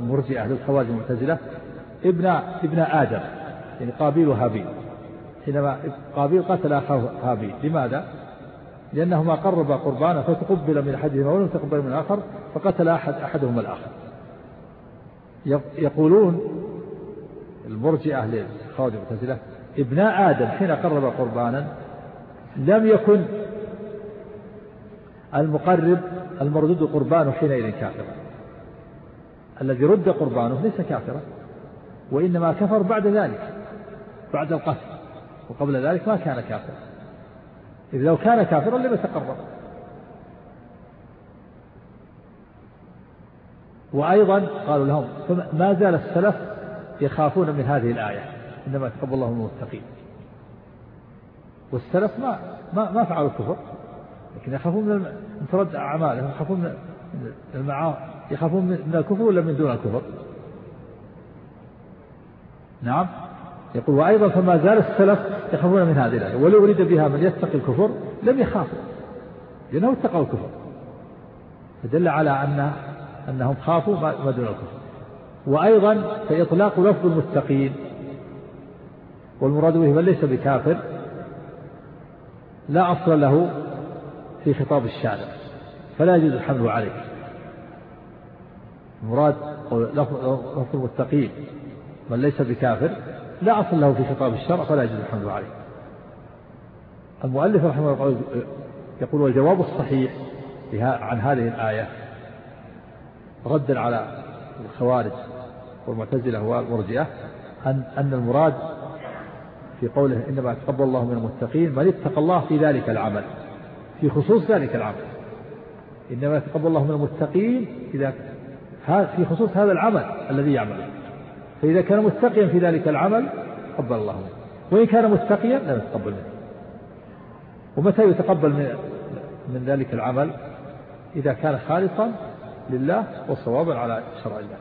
المرجئة للخوارج المعتزلة ابن ابن آدم يعني قابيل وهابيل حينما قابيل قتل أخاه هابيل لماذا؟ لأنهما قربا قربانا فتقبل من أحدهما ولم تقبل من الآخر فقتل أحد أحدهما الآخر. يقولون المرجئة للخوارج المعتزلة ابناء آدم حين قرب قربانا لم يكن المقرب المردود قربانه حينئذ كافرا. الذي رد قربانه ليس كافرا وإنما كفر بعد ذلك بعد القتل وقبل ذلك ما كان كافرا. إذ لو كان كافرا لم يتقرب وأيضا قالوا لهم ما زال السلف يخافون من هذه الآية إنما يتقبل الله من المتقين. والسلف ما ما ما فعلوا الكفر لكن يخافون من ترد أعمالهم يخافون من المعاصي يخافون من الكفر ولا من دون الكفر؟ نعم. يقول وأيضا فما زال السلف يخافون من هذه الآية ولو أريد بها من يتقي الكفر لم يخافوا. لأنه اتقوا الكفر. فدل على أن أنهم خافوا ما دون الكفر. وأيضا فإطلاق لفظ المتقين. والمراد به من ليس بكافر لا أصل له في خطاب الشارع فلا يجوز الحمل عليه. المراد لفظ المتقين من ليس بكافر لا أصل له في خطاب الشرع فلا يجوز الحمل عليه. المؤلف رحمه الله يقول والجواب الصحيح عن هذه الآية ردا على الخوارج والمعتزلة والمرجئة أن أن المراد في قوله إنما يتقبل الله من المتقين من اتقى الله في ذلك العمل في خصوص ذلك العمل. إنما يتقبل الله من المتقين إذا في خصوص هذا العمل الذي يعمله فإذا كان متقيا في ذلك العمل قبل الله منه. وإن كان متقيا لم يتقبل منه. ومتى يتقبل من, من ذلك العمل؟ إذا كان خالصا لله وصوابا على شرع الله.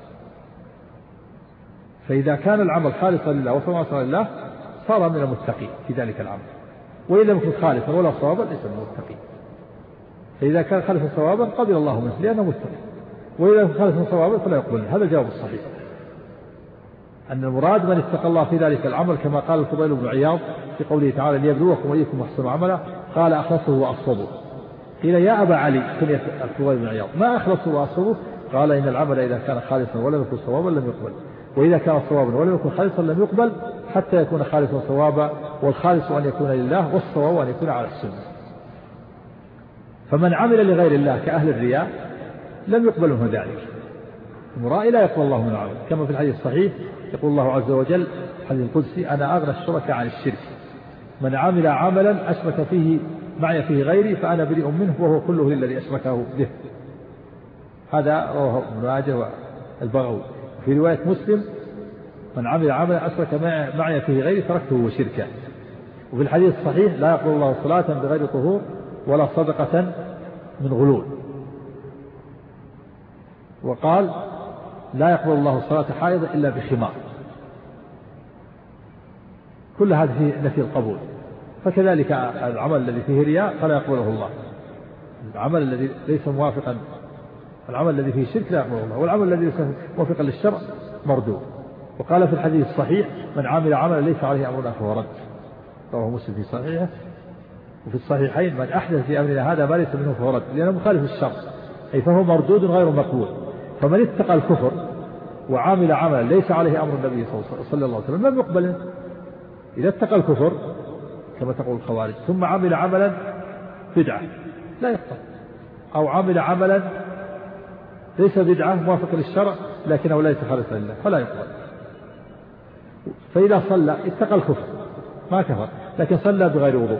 فإذا كان العمل خالصا لله وصوابا لله صار من المتقين في ذلك العمل. وإن لم يكن خالصا ولا صوابا ليس من المتقين. فإذا كان خالصا صوابا قبل الله منه لأنه متقي وإذا كان خالصا صوابا فلا يقبل هذا الجواب الصحيح. أن المراد من اتقى الله في ذلك العمل كما قال الفضيل بن عياض في قوله تعالى ليبلوكم أيكم أحسن عملا قال أخلصه وأصوبه قيل يا أبا علي كنية الفضيل بن عياض ما أخلصه وأصوبه قال إن العمل إذا كان خالصا ولم يكن صوابا لم يقبل وإذا كان صوابا ولم يكن خالصا لم يقبل حتى يكون خالصا صوابا والخالص أن يكون لله والصواب أن يكون على السنة. فمن عمل لغير الله كأهل الرياء لم يقبل منه ذلك. المرائي لا يقبل الله من العمل كما في الحديث الصحيح يقول الله عز وجل الحديث القدسي أنا أغنى الشركاء عن الشرك. من عمل عملا أشرك فيه معي فيه غيري فأنا بريء منه وهو كله للذي أشركه به. هذا رواه ابن ماجه والبغوي. في رواية مسلم من عمل عملا أشرك معي فيه غيري تركته وشركا وفي الحديث الصحيح لا يقبل الله صلاة بغير طهور ولا صدقة من غلول. وقال لا يقبل الله صلاة حائض إلا بخمار كل في نفي القبول. فكذلك العمل الذي فيه رياء فلا يقبله الله. العمل الذي ليس موافقا العمل الذي فيه شرك لا يقبله الله. والعمل الذي ليس موافقا للشرع مردود. وقال في الحديث الصحيح من عمل عملا ليس عليه أمرنا فهو رد. رواه مسلم في صحيحه. وفي الصحيحين من أحدث في أمرنا هذا ما ليس منه فهو رد. لأنه مخالف الشرع أي فهو مردود غير مقبول. فمن اتقى الكفر وعامل عملا ليس عليه أمر النبي صلى الله عليه وسلم لم يقبل منه إذا اتقى الكفر كما تقول الخوارج ثم عمل عملا بدعة لا يقبل. أو عمل عملا ليس بدعة موافق للشرع لكنه ليس خالصا لله فلا يقبل. فإذا صلى اتقى الكفر ما كفر لكن صلى بغير وضوء.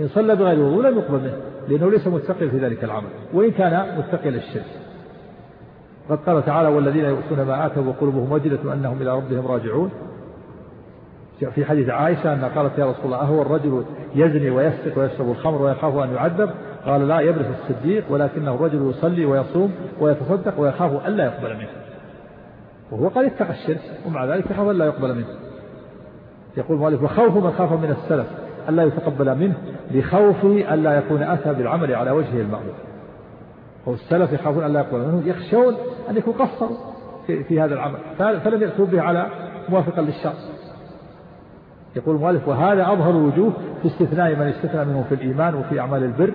إن صلى بغير وضوء لم يقبل منه لأنه ليس متقي في ذلك العمل وإن كان متقي للشرك. قد قال تعالى والذين يؤتون ما آتوا وقلوبهم وجلة أنهم إلى ربهم راجعون. في حديث عائشة أن قالت يا رسول الله أهو الرجل يزني ويسرق ويشرب الخمر ويخاف أن يعذب؟ قال لا يبرز الصديق ولكنه الرجل يصلي ويصوم ويتصدق ويخاف ألا يقبل منه. وهو قد اتقى الشرك ومع ذلك يخاف ألا يقبل منه. يقول المؤلف وخوف من خاف من السلف ألا يتقبل منه لخوفه ألا يكون أتى بالعمل على وجهه المأمور والسلف يخافون ألا يقبل منه يخشون أن يكون قصروا في, في هذا العمل فلم يأتوا به على موافقا للشرع. يقول المؤلف وهذا أظهر الوجوه في استثناء من استثنى منه في الإيمان وفي أعمال البر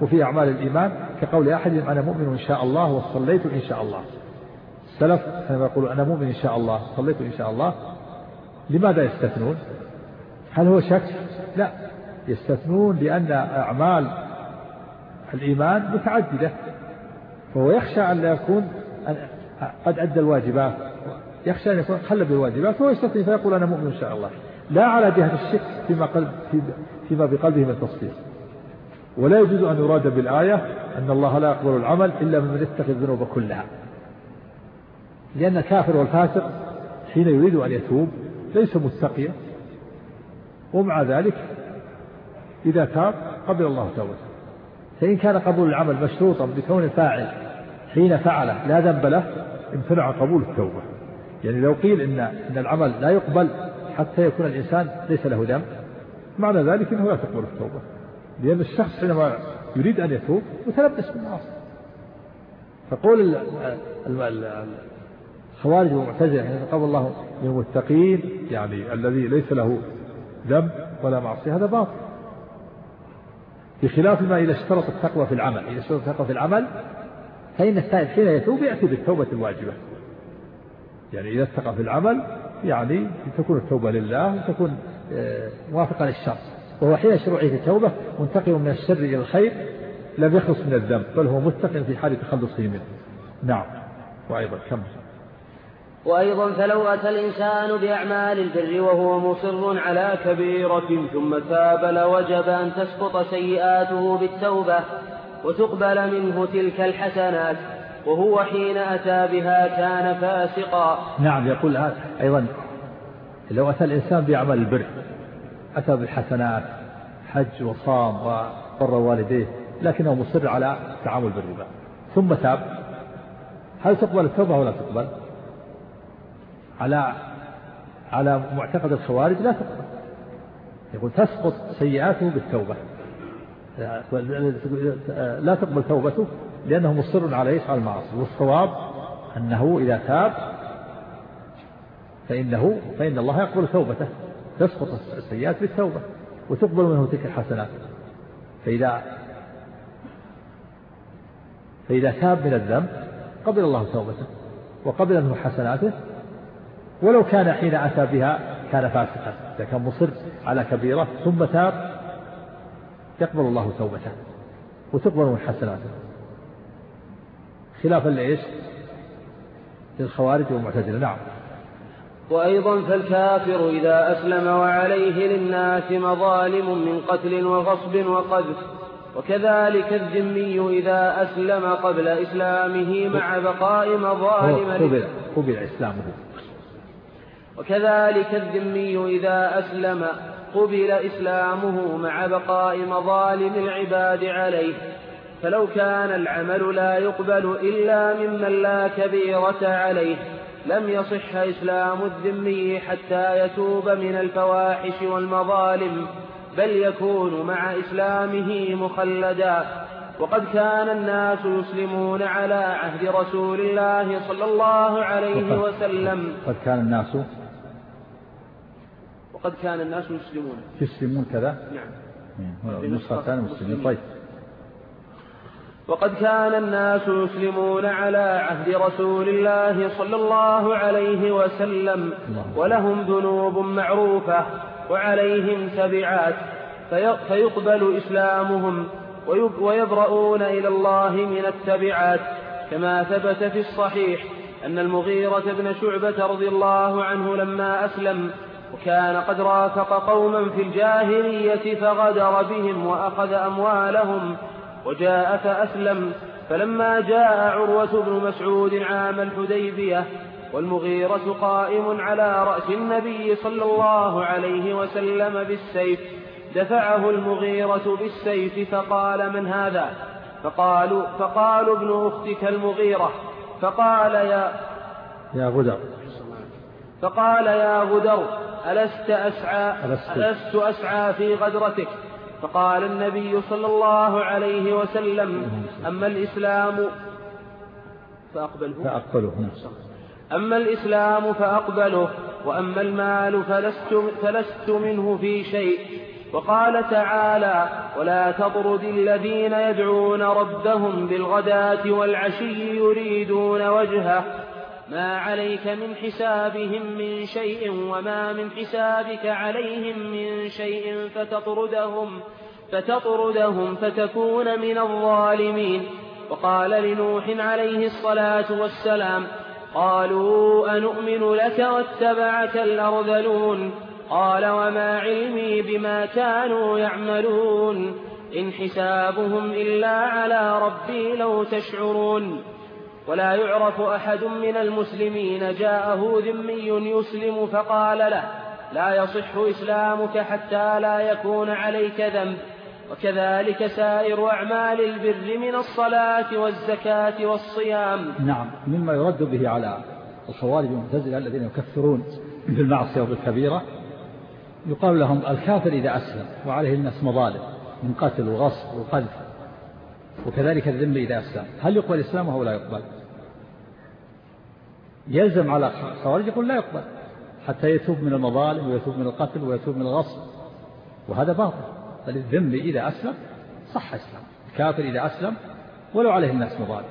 وفي أعمال الإيمان كقول أحدهم أنا مؤمن إن شاء الله وصليت إن شاء الله. السلف كانوا يقولون أنا مؤمن إن شاء الله صليت إن شاء الله. لماذا يستثنون؟ هل هو شك؟ لا. يستثنون لأن أعمال الإيمان متعددة. فهو يخشى أن لا يكون قد أدى الواجبات يخشى أن يكون خلى بالواجبات فهو يستثني فيقول أنا مؤمن إن شاء الله. لا على جهة الشك فيما, قلب فيما بقلبه من التصديق ولا يجوز أن يراد بالآية أن الله لا يقبل العمل إلا ممن اتخذ الذنوب كلها. لأن الكافر والفاسق حين يريد أن يتوب ليس متقيا. ومع ذلك إذا تاب قبل الله توبته. فإن كان قبول العمل مشروطا بكون الفاعل حين فعله لا ذنب له امتنع قبول التوبة. يعني لو قيل إن إن العمل لا يقبل حتى يكون الإنسان ليس له ذنب معنى ذلك أنه لا تقبل التوبة. لأن الشخص حينما يريد أن يتوب متلبس بالمعاصي فقول الخوارج والمعتزلة يعني قال الله للمتقين يعني الذي ليس له ذنب ولا معصية هذا باطل. بخلاف ما إذا اشترط التقوى في العمل. إذا اشترط التقوى في العمل فإن التائب حين يتوب يأتي بالتوبة الواجبة. يعني إذا اتقى في العمل يعني تكون التوبة لله وتكون آه، موافقة للشر. وهو حين شروعه في التوبة منتقل من الشر إلى الخير لم يخلص من الذنب بل هو متقن في حال تخلصه منه. نعم. وأيضا كم وأيضا فلو أتى الإنسان بأعمال البر وهو مصر على كبيرة ثم تاب لوجب أن تسقط سيئاته بالتوبة وتقبل منه تلك الحسنات وهو حين أتى بها كان فاسقا. نعم يقول أيضا لو أتى الإنسان بأعمال البر أتى بالحسنات حج وصام وبر والديه لكنه مصر على التعامل بالربا ثم تاب هل تقبل التوبة ولا تقبل؟ على على معتقد الخوارج لا تقبل. يقول تسقط سيئاته بالتوبة. لا تقبل توبته لأنه مصر على إيش؟ على المعاصي. والصواب أنه إذا تاب فإنه فإن الله يقبل توبته. تسقط السيئات بالتوبة وتقبل منه تلك الحسنات. فإذا فإذا تاب من الذنب قبل الله توبته وقبل منه حسناته ولو كان حين أتى بها كان فاسقا إذا كان مصر على كبيرة ثم تاب يقبل الله توبته وتقبل من حسناته. خلافا لإيش؟ للخوارج والمعتزلة نعم. وأيضا فالكافر إذا أسلم وعليه للناس مظالم من قتل وغصب وقذف. وكذلك الذمي إذا أسلم قبل إسلامه مع بقاء مظالم قبل, قبل إسلامه. وكذلك الذمي إذا أسلم قبل إسلامه مع بقاء مظالم العباد عليه. فلو كان العمل لا يقبل إلا ممن لا كبيرة عليه. لم يصح إسلام الذمي حتى يتوب من الفواحش والمظالم بل يكون مع إسلامه مخلدا. وقد كان الناس يسلمون على عهد رسول الله صلى الله عليه وسلم. قد كان الناس وقد كان الناس يسلمون يسلمون كذا؟ نعم. النسخة الثانية مسلمين. طيب. وقد كان الناس يسلمون على عهد رسول الله صلى الله عليه وسلم ولهم ذنوب معروفة وعليهم تبعات فيقبل إسلامهم ويبرؤون إلى الله من التبعات. كما ثبت في الصحيح أن المغيرة بن شعبة رضي الله عنه لما أسلم وكان قد رافق قوما في الجاهلية فغدر بهم وأخذ أموالهم وجاء فأسلم فلما جاء عروة بن مسعود عام الحديبية والمغيرة قائم على رأس النبي صلى الله عليه وسلم بالسيف دفعه المغيرة بالسيف فقال من هذا؟ فقالوا فقالوا ابن أختك المغيرة. فقال يا يا غدر. فقال يا غدر ألست أسعى؟ ألست. أسعى في غدرتك؟ فقال النبي صلى الله عليه وسلم أما الإسلام فأقبله. فأقبله أما الإسلام فأقبله وأما المال فلست, فلست منه في شيء. وقال تعالى ولا تطرد الذين يدعون ربهم بالغداة والعشي يريدون وجهه. ما عليك من حسابهم من شيء وما من حسابك عليهم من شيء فتطردهم فتطردهم فتكون من الظالمين. وقال لنوح عليه الصلاة والسلام قالوا أنؤمن لك واتبعك الأرذلون؟ قال وما علمي بما كانوا يعملون. إن حسابهم إلا على ربي لو تشعرون. ولا يعرف أحد من المسلمين جاءه ذمي يسلم فقال له لا يصح إسلامك حتى لا يكون عليك ذنب وكذلك سائر أعمال البر من الصلاة والزكاة والصيام. نعم مما يرد به على الخوارج والمعتزلة الذين يكفرون بالمعصية وبالكبيرة يقال لهم الكافر إذا أسلم وعليه الناس مظالم من قتل وغصب وقذف وكذلك الذم إذا أسلم. هل يقبل إسلامه أو لا يقبل؟ يلزم على الخوارج يقول لا يقبل حتى يتوب من المظالم ويتوب من القتل ويتوب من الغصب. وهذا باطل. بل إذا أسلم صح إسلام الكافر إذا أسلم ولو عليه الناس مظالم.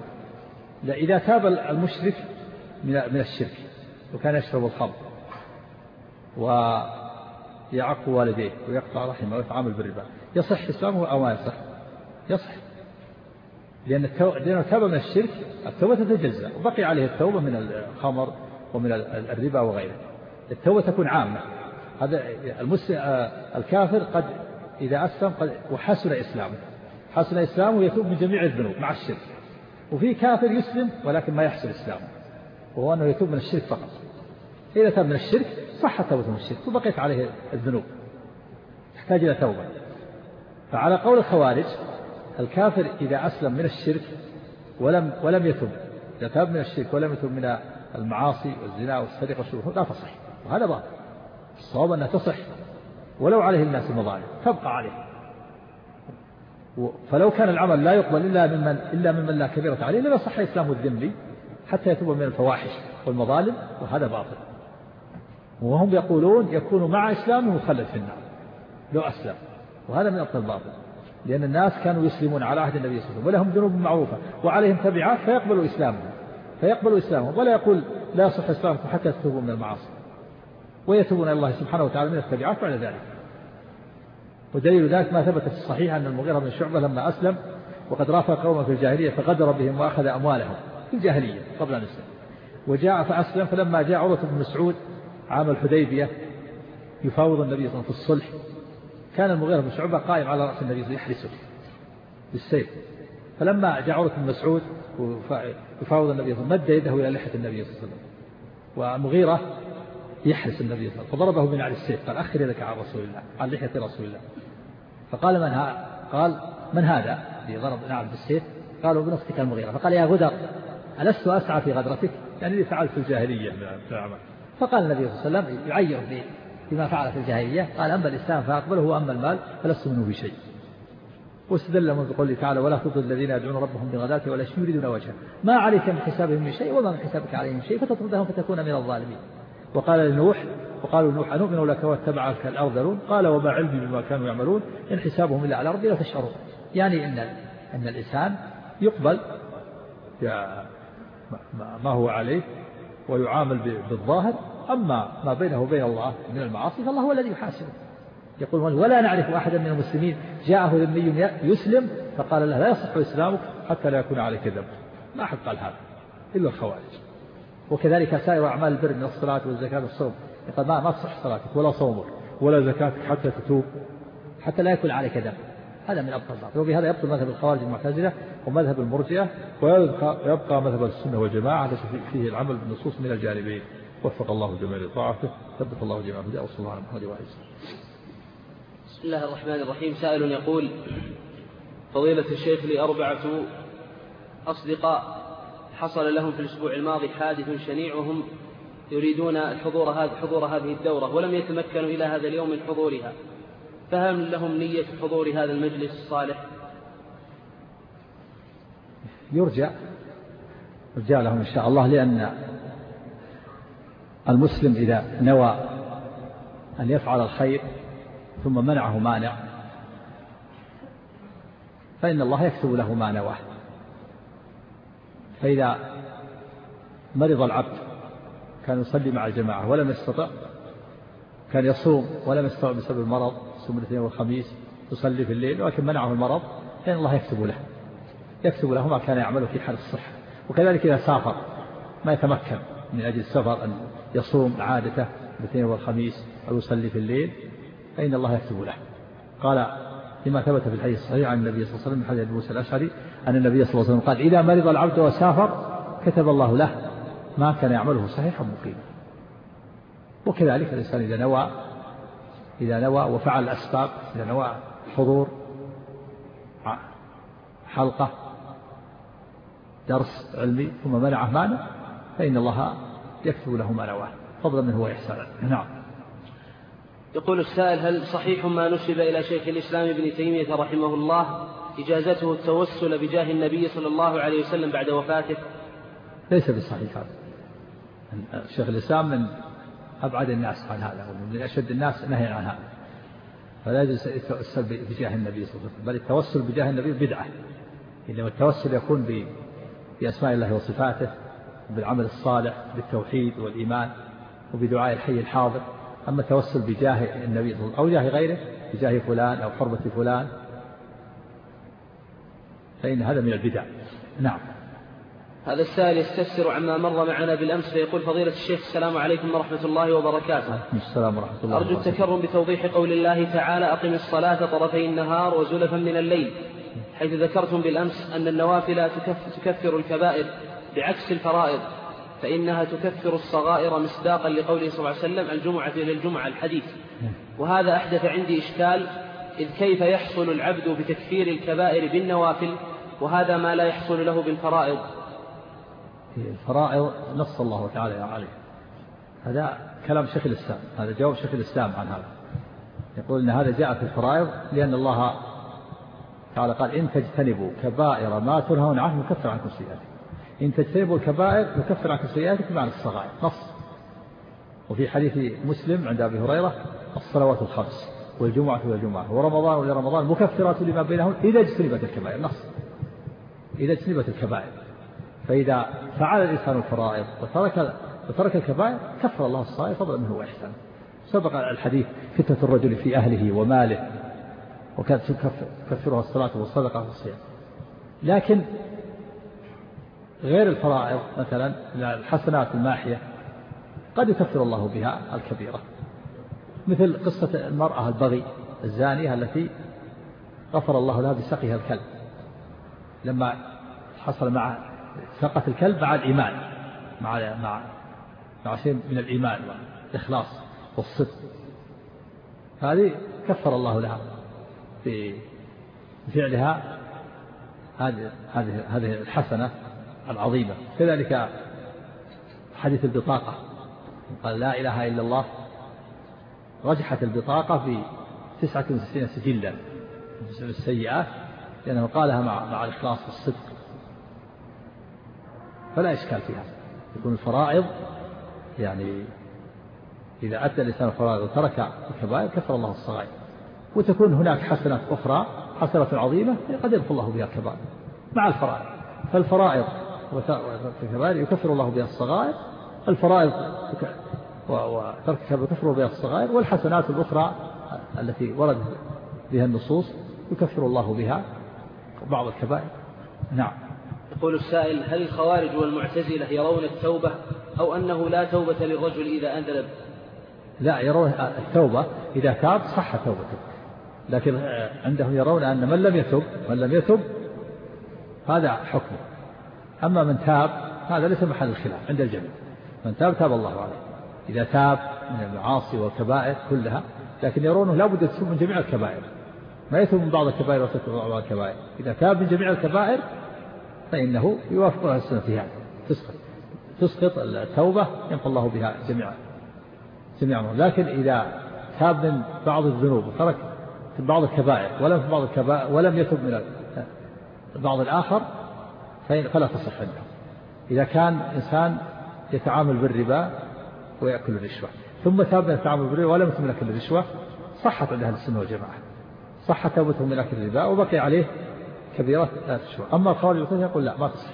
إذا تاب المشرك من الشرك وكان يشرب الخمر ويعق والديه ويقطع رحمه ويتعامل بالربا يصح إسلامه أو ما يصح؟ يصح. لأن لأنه تاب من الشرك التوبة تتجزأ وبقي عليه التوبة من الخمر ومن الربا وغيره. التوبة تكون عامة. هذا المسلم الكافر قد إذا أسلم قد وحسن إسلامه. حسن إسلامه يتوب من جميع الذنوب مع الشرك. وفي كافر يسلم ولكن ما يحسن إسلامه. وهو أنه يتوب من الشرك فقط. إذا تاب من الشرك صح توبة من الشرك وبقيت عليه الذنوب. تحتاج إلى توبة. فعلى قول الخوارج الكافر إذا أسلم من الشرك ولم ولم يتب إذا تاب من الشرك ولم يتب من المعاصي والزنا والسرقة والشرك لا تصح وهذا باطل الصواب أنها تصح ولو عليه الناس المظالم تبقى عليه. فلو كان العمل لا يقبل إلا ممن إلا ممن لا كبيرة عليه لما صح إسلام الذنبي حتى يتوب من الفواحش والمظالم وهذا باطل. وهم يقولون يكون مع إسلامه مخلد في النار لو أسلم وهذا من أبطل الباطل. لأن الناس كانوا يسلمون على عهد النبي صلى الله عليه وسلم ولهم ذنوب معروفة وعليهم تبعات فيقبلوا إسلامهم فيقبلوا إسلامهم ولا يقول لا يصح إسلامكم حتى تتوبوا من المعاصي ويتوبون إلى الله سبحانه وتعالى من التبعات بعد ذلك. ودليل ذلك ما ثبت في الصحيح أن المغيرة بن شعبة لما أسلم وقد رافق قوما في الجاهلية فغدر بهم وأخذ أموالهم في الجاهلية قبل أن يسلم. وجاء فأسلم فلما جاء عروة بن مسعود عام الحديبية يفاوض النبي صلى الله عليه وسلم في الصلح كان المغيرة بن شعبة قائم على رأس النبي صلى الله عليه وسلم يحرسه بالسيف. فلما جاء عروة بن مسعود يفاوض النبي صلى الله عليه وسلم مد يده إلى لحية النبي صلى الله عليه وسلم. والمغيرة يحرس النبي صلى الله عليه وسلم فضربه بنعل السيف قال أخر يدك عن رسول الله عن لحية رسول الله. فقال من ها قال من هذا؟ الذي ضرب نعل بالسيف قالوا ابن أختك المغيرة. فقال يا غدر ألست أسعى في غدرتك؟ يعني اللي فعلت في الجاهلية من فقال النبي صلى الله عليه وسلم يعير بما فعل في الجاهلية. قال أما الإسلام فأقبله وأما المال فلست منه بشيء. واستدل من بقوله تعالى ولا تطل الذين يدعون ربهم بغداة ولا يريدون وجهه. ما عليك من حسابهم من شيء وما من حسابك عليهم شيء فتطردهم فتكون من الظالمين. وقال لنوح وقالوا لنوح أنؤمن لك واتبعك الأرذلون؟ قال وما علمي بما كانوا يعملون. إن حسابهم إلا على ربي لا تشعرون. يعني إن أن الإنسان يقبل ما هو عليه ويعامل بالظاهر أما ما بينه وبين الله من المعاصي فالله هو الذي يحاسبه يقول ولا نعرف أحدا من المسلمين جاءه ذمي يسلم فقال له لا يصح إسلامك حتى لا يكون عليك ذنب. ما أحد قال هذا إلا الخوارج. وكذلك سائر أعمال البر من الصلاة والزكاة والصوم. يقول ما ما تصح صلاتك ولا صومك ولا زكاتك حتى تتوب حتى لا يكون عليك ذنب. هذا من أبطل الباطل وبهذا يبطل مذهب الخوارج المعتزلة ومذهب المرجئة ويبقى يبقى مذهب السنة والجماعة فيه العمل بالنصوص من الجانبين. وفق الله جميع لطاعته ثبت الله جميع هداه وصلى الله على محمد وعلى بسم الله الرحمن الرحيم. سائل يقول فضيلة الشيخ لي أربعة أصدقاء حصل لهم في الأسبوع الماضي حادث شنيع وهم يريدون حضور هذه حضور هذه الدورة ولم يتمكنوا إلى هذا اليوم من حضورها. فهل لهم نية حضور هذا المجلس الصالح؟ يرجع. يرجع لهم إن شاء الله لأن المسلم إذا نوى أن يفعل الخير ثم منعه مانع فإن الله يكتب له ما نواه. فإذا مرض العبد كان يصلي مع الجماعة ولم يستطع كان يصوم ولم يستطع بسبب المرض يصوم الاثنين والخميس يصلي في الليل ولكن منعه المرض فإن الله يكتب له. يكتب له ما كان يعمله في حال الصحة. وكذلك إذا سافر ما يتمكن من أجل السفر أن يصوم عادته الاثنين والخميس أو يصلي في الليل فإن الله يكتب له. قال لما ثبت في الحديث الصحيح عن النبي صلى الله عليه وسلم من حديث موسى الأشعري أن النبي صلى الله عليه وسلم قال إذا مرض العبد وسافر كتب الله له ما كان يعمله صحيحا مقيما. وكذلك الإنسان إذا نوى إذا نوى وفعل الأسباب إذا نوى حضور حلقة درس علمي ثم منعه مانع فإن الله يكتب له ما نواه فضلا منه وإحسانا نعم. يقول السائل هل صحيح ما نسب إلى شيخ الإسلام ابن تيمية رحمه الله إجازته التوسل بجاه النبي صلى الله عليه وسلم بعد وفاته؟ ليس بصحيح هذا. شيخ الإسلام من أبعد الناس عن هذا ومن أشد الناس نهيا عن هذا. فلا يجوز التوسل بجاه النبي صلى الله عليه وسلم بل التوسل بجاه النبي بدعة. إنما التوسل يكون بأسماء الله وصفاته بالعمل الصالح بالتوحيد والإيمان وبدعاء الحي الحاضر. أما التوسل بجاه النبي صلى الله عليه وسلم أو جاه غيره بجاه فلان أو حرمة فلان فإن هذا من البدع. نعم. هذا السائل يستفسر عما مر معنا بالأمس فيقول فضيلة الشيخ السلام عليكم ورحمة الله وبركاته. السلام ورحمة الله أرجو التكرم بتوضيح قول الله تعالى أقم الصلاة طرفي النهار وزلفا من الليل حيث ذكرتم بالأمس أن النوافل تكفر الكبائر. بعكس الفرائض فإنها تكفر الصغائر مصداقا لقوله صلى الله عليه وسلم الجمعة إلى الجمعة الحديث. وهذا أحدث عندي إشكال إذ كيف يحصل العبد بتكفير الكبائر بالنوافل وهذا ما لا يحصل له بالفرائض. الفرائض نص الله تعالى عليه هذا كلام شيخ الإسلام هذا جواب شيخ الإسلام عن هذا. يقول إن هذا جاء في الفرائض لأن الله تعالى قال إن تجتنبوا كبائر ما تنهون عنه يكفر عنكم سيئاتكم. إن تجتنبوا الكبائر يكفر عنكم سيئاتكم معنى الصغائر. نص. وفي حديث مسلم عند أبي هريرة الصلوات الخمس والجمعة إلى الجمعة ورمضان إلى رمضان مكفرات لما بينهن إذا اجتنبت الكبائر. نص. إذا اجتنبت الكبائر. فإذا فعل الإنسان الفرائض وترك وترك الكبائر كفر الله الصائر فضلا منه وإحسانا سبق الحديث فتنة الرجل في أهله وماله وكانت تكفرها الصلاة والصدقة والصيام. لكن غير الفرائض مثلا الحسنات الماحية قد يكفر الله بها الكبيرة. مثل قصة المرأة البغي الزانية التي غفر الله لها بسقيها الكلب. لما حصل مع سقط الكلب مع الإيمان مع مع مع شيء من الإيمان الإخلاص والصدق. هذه كفر الله لها بفعلها هذه هذه هذه الحسنة. العظيمة. كذلك حديث البطاقة. قال لا إله إلا الله. رجحت البطاقة في تسعة وستين سجلا. السيئات لأنه قالها مع مع الإخلاص والصدق. فلا إشكال فيها يكون الفرائض يعني إذا أدى الإنسان الفرائض وترك الكبائر كفر الله الصغائر. وتكون هناك حسنة أخرى حسنة عظيمة قد يغفر الله بها الكبائر. مع الفرائض. فالفرائض في الكبائر يكفر الله بها الصغائر الفرائض وترك الكبائر يكفر بها الصغائر والحسنات الأخرى التي ورد بها النصوص يكفر الله بها بعض الكبائر. نعم. يقول السائل هل الخوارج والمعتزلة يرون التوبة أو أنه لا توبة للرجل إذا أذنب لا يرون التوبة إذا تاب صح توبته لكن عندهم يرون أن من لم يتب من لم يتب هذا حكمه أما من تاب هذا ليس محل الخلاف عند الجميع. من تاب تاب الله عليه. إذا تاب من المعاصي والكبائر كلها لكن يرونه لا بد يتوب من جميع الكبائر. ما يتوب من بعض الكبائر ويتوب من بعض الكبائر. إذا تاب من جميع الكبائر فإنه يوافق أهل السنة في هذا تسقط. تسقط التوبة ينفى الله بها جميع جميع لكن إذا تاب من بعض الذنوب وترك في بعض الكبائر ولم في بعض الكبائر ولم يتب من البعض الآخر فلا تصح عنده. إذا كان إنسان يتعامل بالربا ويأكل الرشوة. ثم تاب من التعامل بالربا ولم أكل الرشوة صحت عند أهل السنة والجماعة. صح توبته من أكل الربا وبقي عليه كبيرة لا تشوى. أما الخوارج يقول لا ما تصح.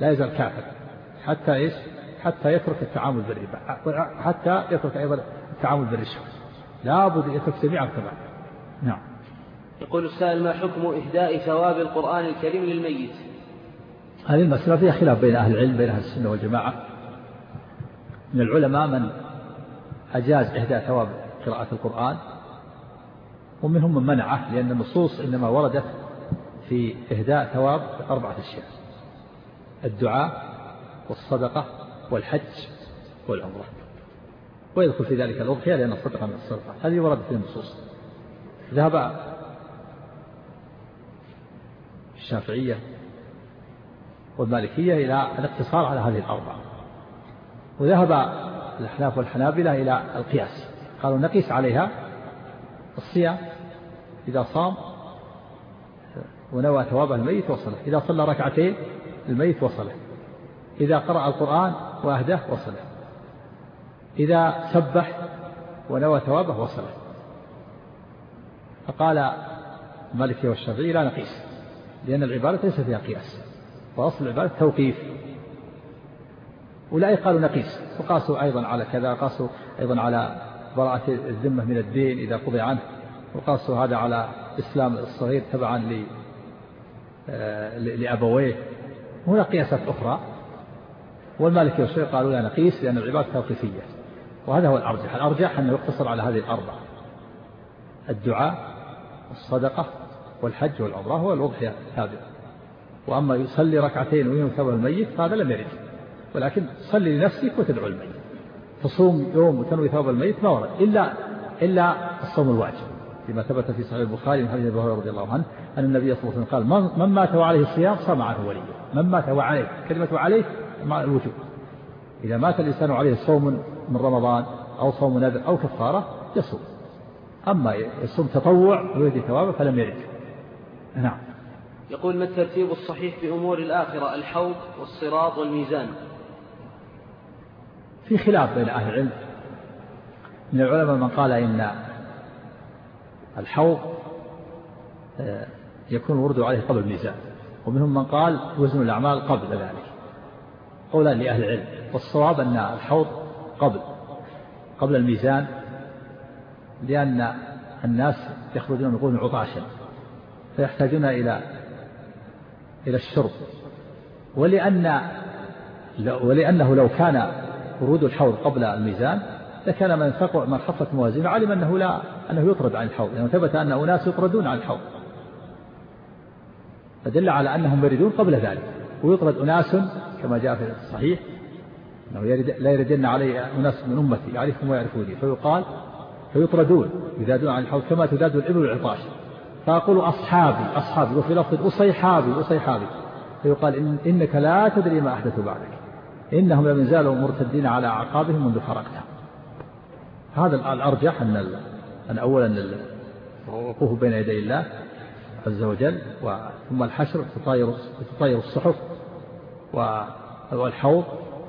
لا يزال كافر. حتى إيش؟ حتى يترك التعامل بالربا. حتى يترك أيضا التعامل بالرشوة. لابد يترك جميع الكبائر نعم. يقول السائل ما حكم إهداء ثواب القرآن الكريم للميت؟ هذه المسألة فيها خلاف بين أهل العلم بين أهل السنة والجماعة. من العلماء من أجاز إهداء ثواب قراءة القرآن ومنهم من منعه لأن النصوص إنما وردت في إهداء ثواب أربعة أشياء الدعاء والصدقة والحج والعمرة. ويدخل في ذلك الأضحية لأن الصدقة من الصدقة. هذه وردت في النصوص. ذهب الشافعية والمالكية إلى الاقتصار على هذه الأربعة وذهب الأحناف والحنابلة إلى القياس. قالوا نقيس عليها الصيام إذا صام ونوى ثواب الميت وصله. إذا صلى ركعتين الميت وصله. إذا قرأ القرآن وأهداه وصله. إذا سبح ونوى ثوابه وصله. فقال المالكي والشافعي لا نقيس لأن العبادة ليس فيها قياس. وأصل العبادة توقيف. أولئك قالوا نقيس. وقاسوا أيضا على كذا قاسوا أيضا على براءة الذمة من الدين إذا قضي عنه. وقاسوا هذا على إسلام الصغير تبعا آه، لأبويه. هنا قياسات أخرى. والمالكي والشافعي قالوا لا نقيس لأن العبادة توقيفية. وهذا هو الأرجح. الأرجح أنه يقتصر على هذه الأربعة. الدعاء والصدقة والحج والعمرة هو الأضحية الثابتة. وأما يصلي ركعتين ثواب الميت هذا لم يرد. ولكن صلي لنفسك وتدعو الميت. تصوم يوم وتنوي ثواب الميت ما ورد. إلا إلا الصوم الواجب. فيما ثبت في صحيح البخاري من حديث أبي هريرة رضي الله عنه أن النبي صلى الله عليه وسلم قال من مات وعليه الصيام صام عنه وليه. من مات وعليه كلمة وعليه مع الوجوب. إذا مات الإنسان عليه صوم من رمضان أو صوم نذر أو كفارة يصوم. أما يصوم تطوع ويهدي ثوابه فلم يرد. نعم. يقول ما الترتيب الصحيح في أمور الآخرة؟ الحوض والصراط والميزان. في خلاف بين أهل العلم. من العلماء من قال إن الحوض آه، يكون الورد عليه قبل الميزان. ومنهم من قال وزن الأعمال قبل ذلك. قولا لأهل العلم. والصواب أن الحوض قبل قبل الميزان لأن الناس يخرجون من عطاشا فيحتاجون إلى إلى الشرب. ولأن ولأنه لو كان ورود الحوض قبل الميزان لكان من ثقل من خفت موازينه علم أنه لا أنه يطرد عن الحوض لأنه ثبت أن أناس يطردون عن الحوض. فدل على أنهم يريدون قبل ذلك. ويطرد أناس كما جاء في الصحيح أنه يرد لا يردن علي أناس من أمتي يعرفهم ويعرفوني فيقال فيطردون يذادون عن الحوض كما تذاد الإبل العطاش. فأقول أصحابي أصحابي وفي لفظ أصيحابي أصيحابي. فيقال إن إنك لا تدري ما أحدثوا بعدك. إنهم لم يزالوا مرتدين على أعقابهم منذ فرقتهم هذا الأرجح أن أن أولا الوقوف بين يدي الله عز وجل ثم الحشر تطاير تطاير الصحف والحوض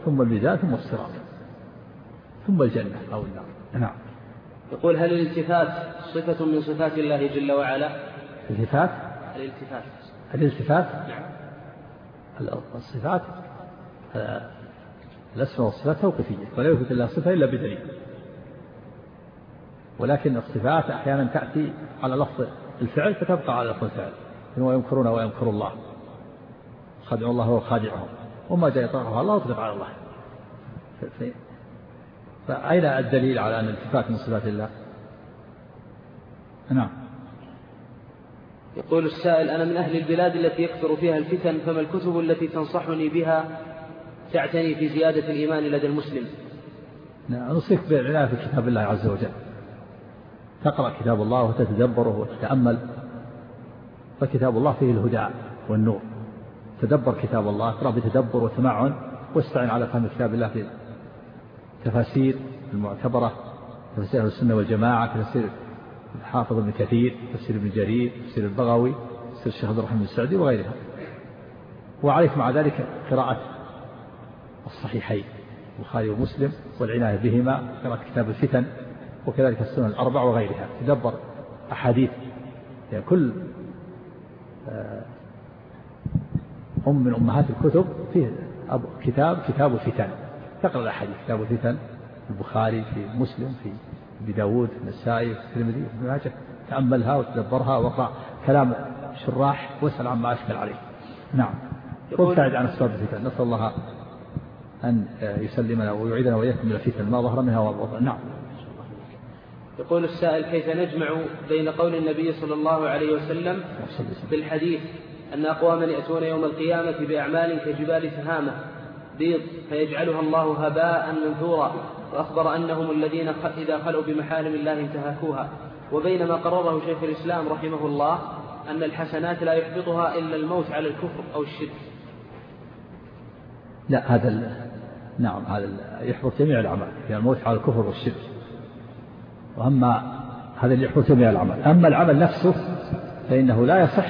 ثم الميزان ثم الصراط ثم الجنة أو النار. نعم. يقول هل الالتفات صفة من صفات الله جل وعلا؟ الالتفات؟ الالتفات. الالتفات؟ نعم. الصفات؟ الأسماء والصفات توقيفية ولا يثبت الله صفة إلا بدليل. ولكن الصفات أحيانا تأتي على لفظ الفعل فتبقى على لفظ الفعل. ويمكرون ويمكر الله. خادع الله وهو خادعهم وما جاء يطرحها الله يطلق على الله. فأين الدليل على أن التفات من صفات الله؟ نعم. يقول السائل أنا من أهل البلاد التي يكثر فيها الفتن فما الكتب التي تنصحني بها تعتني في زيادة الإيمان لدى المسلم؟ نعم نصيك بالعناية في كتاب الله عز وجل. تقرأ كتاب الله وتتدبره وتتأمل فكتاب الله فيه الهدى والنور. تدبر كتاب الله اقرأ بتدبر وتمعن واستعن على فهم كتاب الله في التفاسير المعتبرة تفسير أهل السنة والجماعة تفسير الحافظ ابن كثير تفسير ابن جرير تفسير البغوي تفسير الشيخ عبد الرحمن السعدي وغيرها. وعليك مع ذلك قراءة الصحيحين البخاري ومسلم والعناية بهما قراءة كتاب الفتن وكذلك السنن الأربع وغيرها. تدبر أحاديث يعني كل آه، أم من أمهات الكتب فيه كتاب كتاب الفتن. تقرأ الأحاديث كتاب الفتن البخاري في مسلم في أبي داود في النسائي في الترمذي في ماجه. تأملها وتدبرها وأقرأ كلام شراح واسأل عما أشكل عليه. نعم. وابتعد عن أسباب الفتن. نسأل الله أن يسلمنا ويعيدنا وإياكم من الفتن ما ظهر منها وبطن نعم. يقول السائل كيف نجمع بين قول النبي صلى الله عليه وسلم في الحديث أن أقواما يأتون يوم القيامة بأعمال كجبال سهامة؟ بيض فيجعلها الله هباء منثورا. وأخبر أنهم الذين إذا خلوا بمحارم الله انتهكوها. وبينما قرره شيخ الإسلام رحمه الله أن الحسنات لا يحبطها إلا الموت على الكفر أو الشرك. لا هذا نعم هذا يحبط جميع الأعمال يعني الموت على الكفر والشرك. وأما هذا اللي يحبط جميع العمل أما العمل نفسه فإنه لا يصح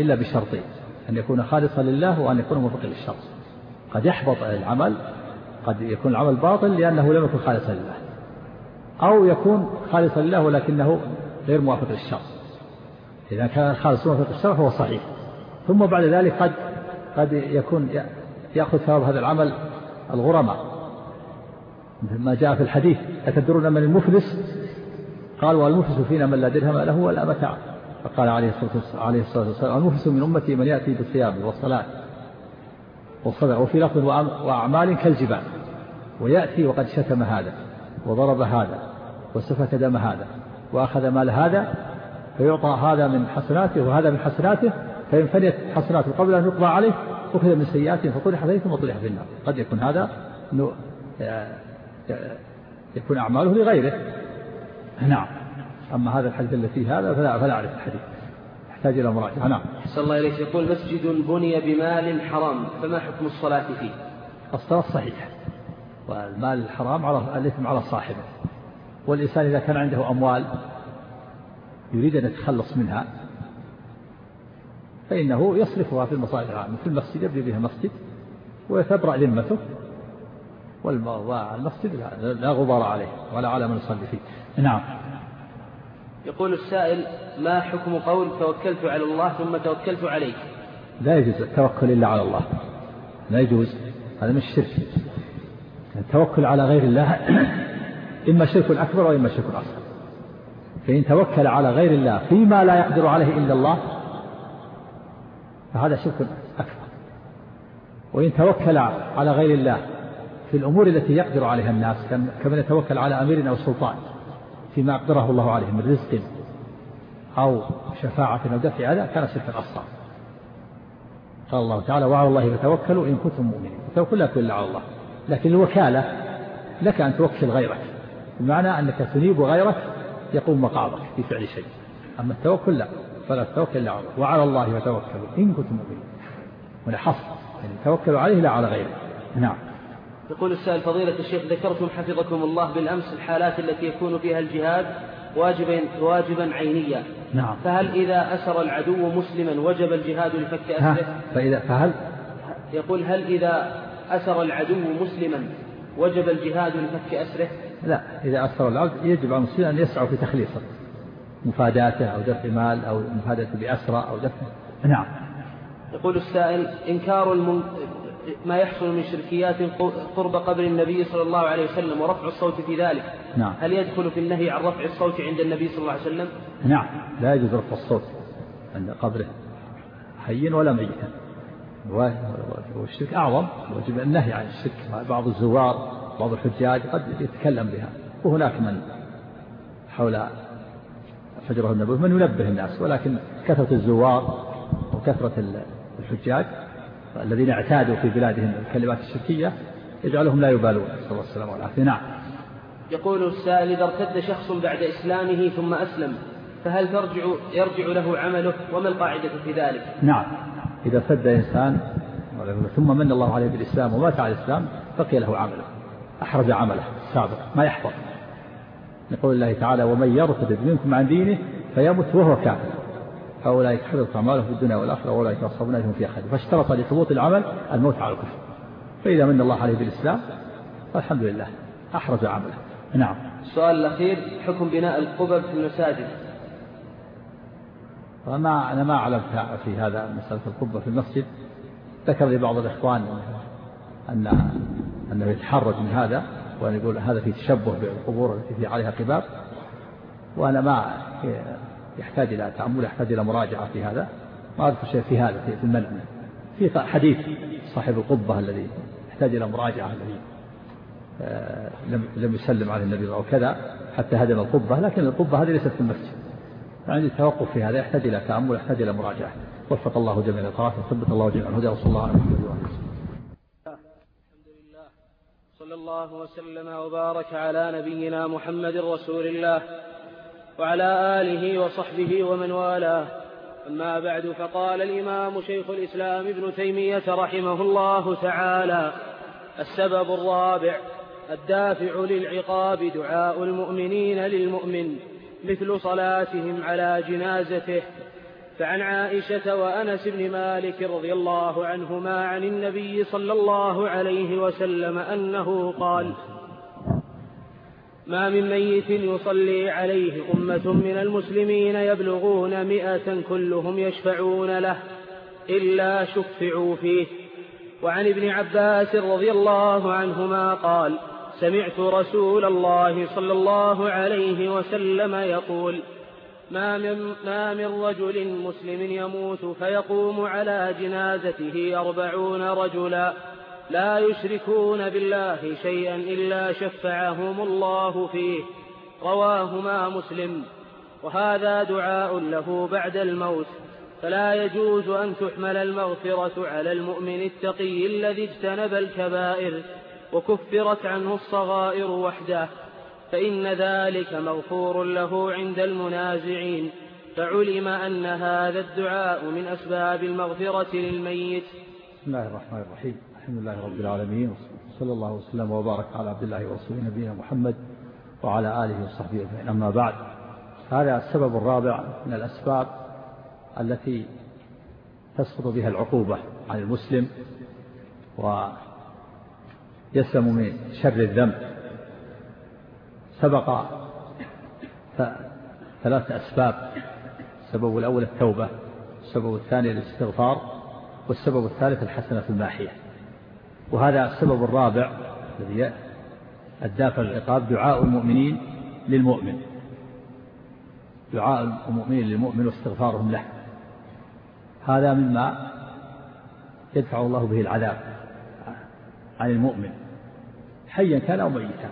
إلا بشرطين أن يكون خالصا لله وأن يكون موفقا للشر قد يحبط العمل قد يكون العمل باطل لأنه لم يكن خالصا لله أو يكون خالصا لله ولكنه غير موافق للشر إذا كان خالص موافق للشر فهو صحيح. ثم بعد ذلك قد قد يكون يأخذ ثواب هذا العمل الغرماء. ما جاء في الحديث أتدرون من المفلس؟ قال والمفلس فينا من لا درهم له ولا متاع. فقال عليه الصلاة والسلام المفلس من أمتي من يأتي بالصيام والصلاة. والصدق وفي لفظ وأعمال كالجبال. ويأتي وقد شتم هذا وضرب هذا وسفك دم هذا وأخذ مال هذا فيعطى هذا من حسناته وهذا من حسناته فإن فنيت حسناته قبل أن يقضى عليه أخذ من سيئاته فطرح عليه ثم طرح في النار. قد يكون هذا يكون أعماله لغيره. نعم. أما هذا الحديث الذي هذا فلا, فلا أعرف الحديث. يحتاج إلى مراجعة. نعم. أحسن الله إليك. يقول مسجد بني بمال حرام فما حكم الصلاة فيه؟ الصلاة صحيحة والمال الحرام على الإثم على صاحبه. والإنسان إذا كان عنده أموال يريد أن يتخلص منها فإنه يصرفها في المصالح العامة في المسجد يبني بها مسجد ويتبرأ ذمته. والمسجد لا غبار عليه ولا على من يصلي فيه. نعم. يقول السائل ما حكم قول توكلت على الله ثم توكلت عليك؟ لا يجوز التوكل إلا على الله. لا يجوز. هذا من الشرك. التوكل على غير الله إما شرك أكبر وإما شرك أصغر. فإن توكل على غير الله فيما لا يقدر عليه إلا الله فهذا شرك أكبر. وإن توكل على غير الله في الأمور التي يقدر عليها الناس كمن يتوكل على أمير أو سلطان فيما أقدره الله عليه من رزق أو شفاعة أو دفع أذى كان شركا أصغر قال الله تعالى وعلى الله فتوكلوا إن كنتم مؤمنين. التوكل لا يكون إلا على الله لكن الوكالة لك أن توكل غيرك بمعنى أنك تنيب غيرك يقوم مقامك في فعل شيء أما التوكل لا فلا تتوكل إلا على وعلى الله فتوكلوا إن كنتم مؤمنين. هنا حصر يعني توكلوا عليه لا على غيره. نعم. يقول السائل فضيلة الشيخ ذكرتم حفظكم الله بالأمس الحالات التي يكون فيها الجهاد واجبا واجبا عينيا. نعم. فهل إذا أسر العدو مسلما وجب الجهاد لفك أسره؟ فإذا فهل؟ يقول هل إذا أسر العدو مسلما وجب الجهاد لفك أسره؟ لا إذا أسر العبد يجب على المسلمين أن يسعوا في تخليصه مفاداته أو دفع مال أو مفاداته بأسرى أو دفع. نعم. يقول السائل إنكار المن... ما يحصل من شركيات قرب قبر النبي صلى الله عليه وسلم ورفع الصوت في ذلك. نعم. هل يدخل في النهي عن رفع الصوت عند النبي صلى الله عليه وسلم؟ نعم. لا يجوز رفع الصوت عند قبره. حيا ولا ميتا. والشرك أعظم. وجب النهي عن الشرك. بعض الزوار بعض الحجاج قد يتكلم بها. وهناك من حول حجره النبوي من ينبه الناس ولكن كثرة الزوار وكثرة الحجاج الذين اعتادوا في بلادهم الكلمات الشركية يجعلهم لا يبالون. نسأل الله السلامة والعافية. نعم. يقول السائل إذا ارتد شخص بعد إسلامه ثم أسلم فهل ترجع يرجع له عمله؟ وما القاعدة في ذلك؟ نعم. إذا ارتد إنسان ثم من الله عليه بالإسلام ومات على الإسلام بقي له عمله. أحرز عمله السابق. ما يحفظ. يقول الله تعالى ومن يرتد منكم عن دينه فيمت وهو كافر. فأولئك حبطت أعمالهم في الدنيا والآخرة وأولئك أصحاب هم فيها خالدون فاشترط لثبوت العمل الموت على الكفر. فإذا من الله عليه بالإسلام فالحمد لله. أحرز عمله. نعم. السؤال الأخير حكم بناء القبب في المساجد. وما أنا ما أعلم في هذا مسألة القبة في المسجد. ذكر لي بعض الإخوان أن أنه يتحرج من هذا وأن يقول هذا في تشبه بالقبور التي في عليها قباب. وأنا ما يحتاج إلى تأمل يحتاج إلى مراجعة في هذا. ما أذكر شيء في هذا في المنع في حديث صاحب القبة الذي يحتاج إلى مراجعة الذي آه، لم لم يسلم عليه النبي أو كذا حتى هدم القبة. لكن القبة هذه ليست في المسجد. عندي توقف في هذا يحتاج إلى تأمل يحتاج إلى مراجعة. وفق الله جميع القراءات وثبت الله جميع الهدى وصلى الله عليه وسلم صلى الله وسلم وبارك على نبينا محمد رسول الله. وعلى آله وصحبه ومن والاه. أما بعد فقال الإمام شيخ الإسلام ابن تيمية رحمه الله تعالى السبب الرابع الدافع للعقاب دعاء المؤمنين للمؤمن مثل صلاتهم على جنازته. فعن عائشة وأنس بن مالك رضي الله عنهما عن النبي صلى الله عليه وسلم أنه قال ما من ميت يصلي عليه أمة من المسلمين يبلغون مئة كلهم يشفعون له إلا شفعوا فيه. وعن ابن عباس رضي الله عنهما قال سمعت رسول الله صلى الله عليه وسلم يقول ما من, ما من رجل مسلم يموت فيقوم على جنازته أربعون رجلا. لا يشركون بالله شيئا إلا شفعهم الله فيه. رواهما مسلم. وهذا دعاء له بعد الموت. فلا يجوز أن تحمل المغفرة على المؤمن التقي الذي اجتنب الكبائر وكفرت عنه الصغائر وحده. فإن ذلك مغفور له عند المنازعين. فعلم أن هذا الدعاء من أسباب المغفرة للميت. بسم الله الرحمن الرحيم. الحمد لله رب العالمين وصلى الله وسلم وبارك على عبد الله ورسوله نبينا محمد وعلى آله وصحبه أجمعين. أما بعد هذا السبب الرابع من الأسباب التي تسقط بها العقوبة عن المسلم ويسلم من شر الذنب. سبق ثلاث أسباب السبب الأول التوبة السبب الثاني الاستغفار والسبب الثالث الحسنة الماحية. وهذا السبب الرابع الذي الدافع العقاب دعاء المؤمنين للمؤمن. دعاء المؤمنين للمؤمن واستغفارهم له. هذا مما يدفع الله به العذاب عن المؤمن. حيا كان أو ميتا.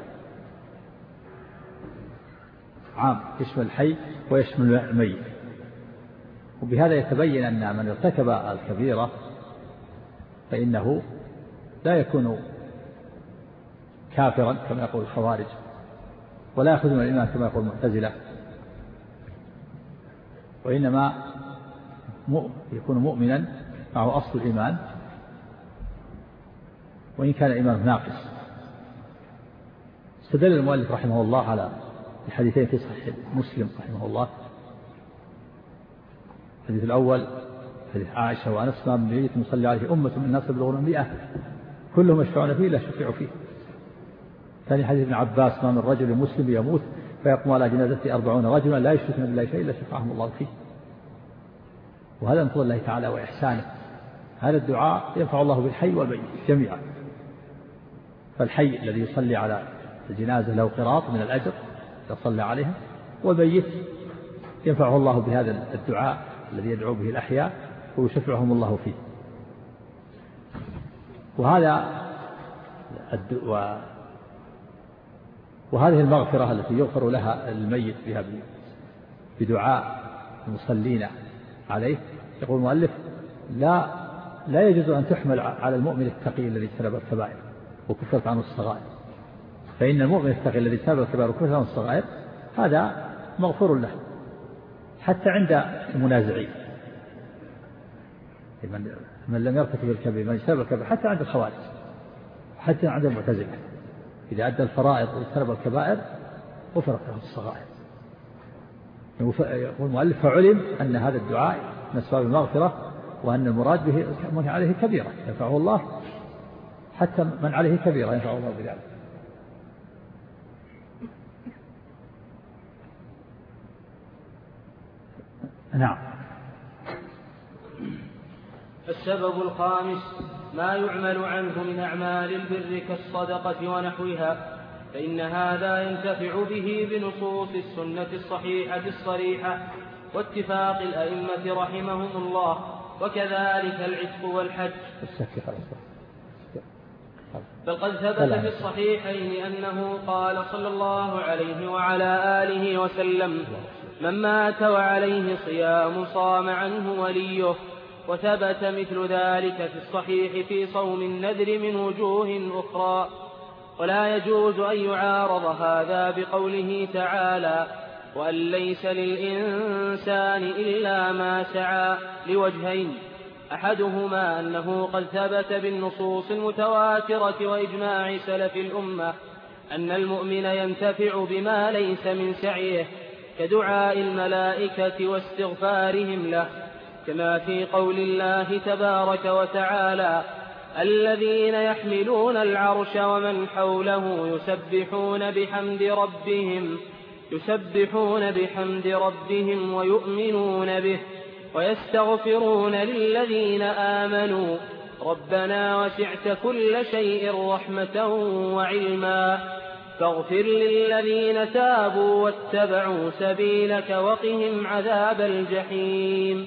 عام يشمل الحي ويشمل الميت. وبهذا يتبين أن من ارتكب الكبيرة فإنه لا يكون كافرا كما يقول الخوارج ولا يأخذون الإيمان كما يقول المعتزلة. وإنما يكون مؤمنا معه أصل الإيمان. وإن كان إيمانه ناقص. استدل المؤلف رحمه الله على الحديثين في صحيح مسلم رحمه الله. الحديث الأول حديث عائشة وأنس ما من يصلي عليه أمة من الناس يبلغون مئة. كلهم يشفعون فيه لا شفعوا فيه. ثاني حديث ابن عباس ما من رجل مسلم يموت فيقوم على جنازته أربعون رجلا لا يشركون بالله شيء إلا شفعهم الله فيه. وهذا من فضل الله تعالى وإحسانه. هذا الدعاء ينفع الله بالحي والميت جميعا. فالحي الذي يصلي على الجنازة له قراط من الأجر إذا صلى عليها والميت ينفعه الله بهذا الدعاء الذي يدعو به الأحياء ويشفعهم الله فيه. وهذا وهذه المغفرة التي يغفر لها الميت بها بدعاء المصلين عليه. يقول المؤلف لا لا يجوز أن تحمل على المؤمن التقي الذي اجتنب الكبائر وكفرت عنه الصغائر. فإن المؤمن التقي الذي اجتنب الكبائر وكفرت عنه الصغائر هذا مغفور له حتى عند المنازعين. من, لم يرتكب الكبير من اجتنب الكبائر حتى عند الخوارج حتى عند المعتزلة. إذا أدى الفرائض واجتنب الكبائر غفرت له الصغائر. يقول المؤلف فعلم أن هذا الدعاء من أسباب المغفرة وأن المراد به من عليه كبيرة. ينفعه الله حتى من عليه كبيرة ينفعه الله بذلك. نعم. السبب الخامس ما يعمل عنه من أعمال البر كالصدقة ونحوها فإن هذا ينتفع به بنصوص السنة الصحيحة الصريحة واتفاق الأئمة رحمهم الله وكذلك العتق والحج. بل قد ثبت في الصحيحين أنه قال صلى الله عليه وعلى آله وسلم من مات وعليه صيام صام عنه وليه. وثبت مثل ذلك في الصحيح في صوم النذر من وجوه أخرى. ولا يجوز أن يعارض هذا بقوله تعالى وأن ليس للإنسان إلا ما سعى لوجهين أحدهما أنه قد ثبت بالنصوص المتواترة وإجماع سلف الأمة أن المؤمن ينتفع بما ليس من سعيه كدعاء الملائكة واستغفارهم له كما في قول الله تبارك وتعالى الذين يحملون العرش ومن حوله يسبحون بحمد ربهم يسبحون بحمد ربهم ويؤمنون به ويستغفرون للذين آمنوا. ربنا وسعت كل شيء رحمة وعلما. فاغفر للذين تابوا واتبعوا سبيلك وقهم عذاب الجحيم.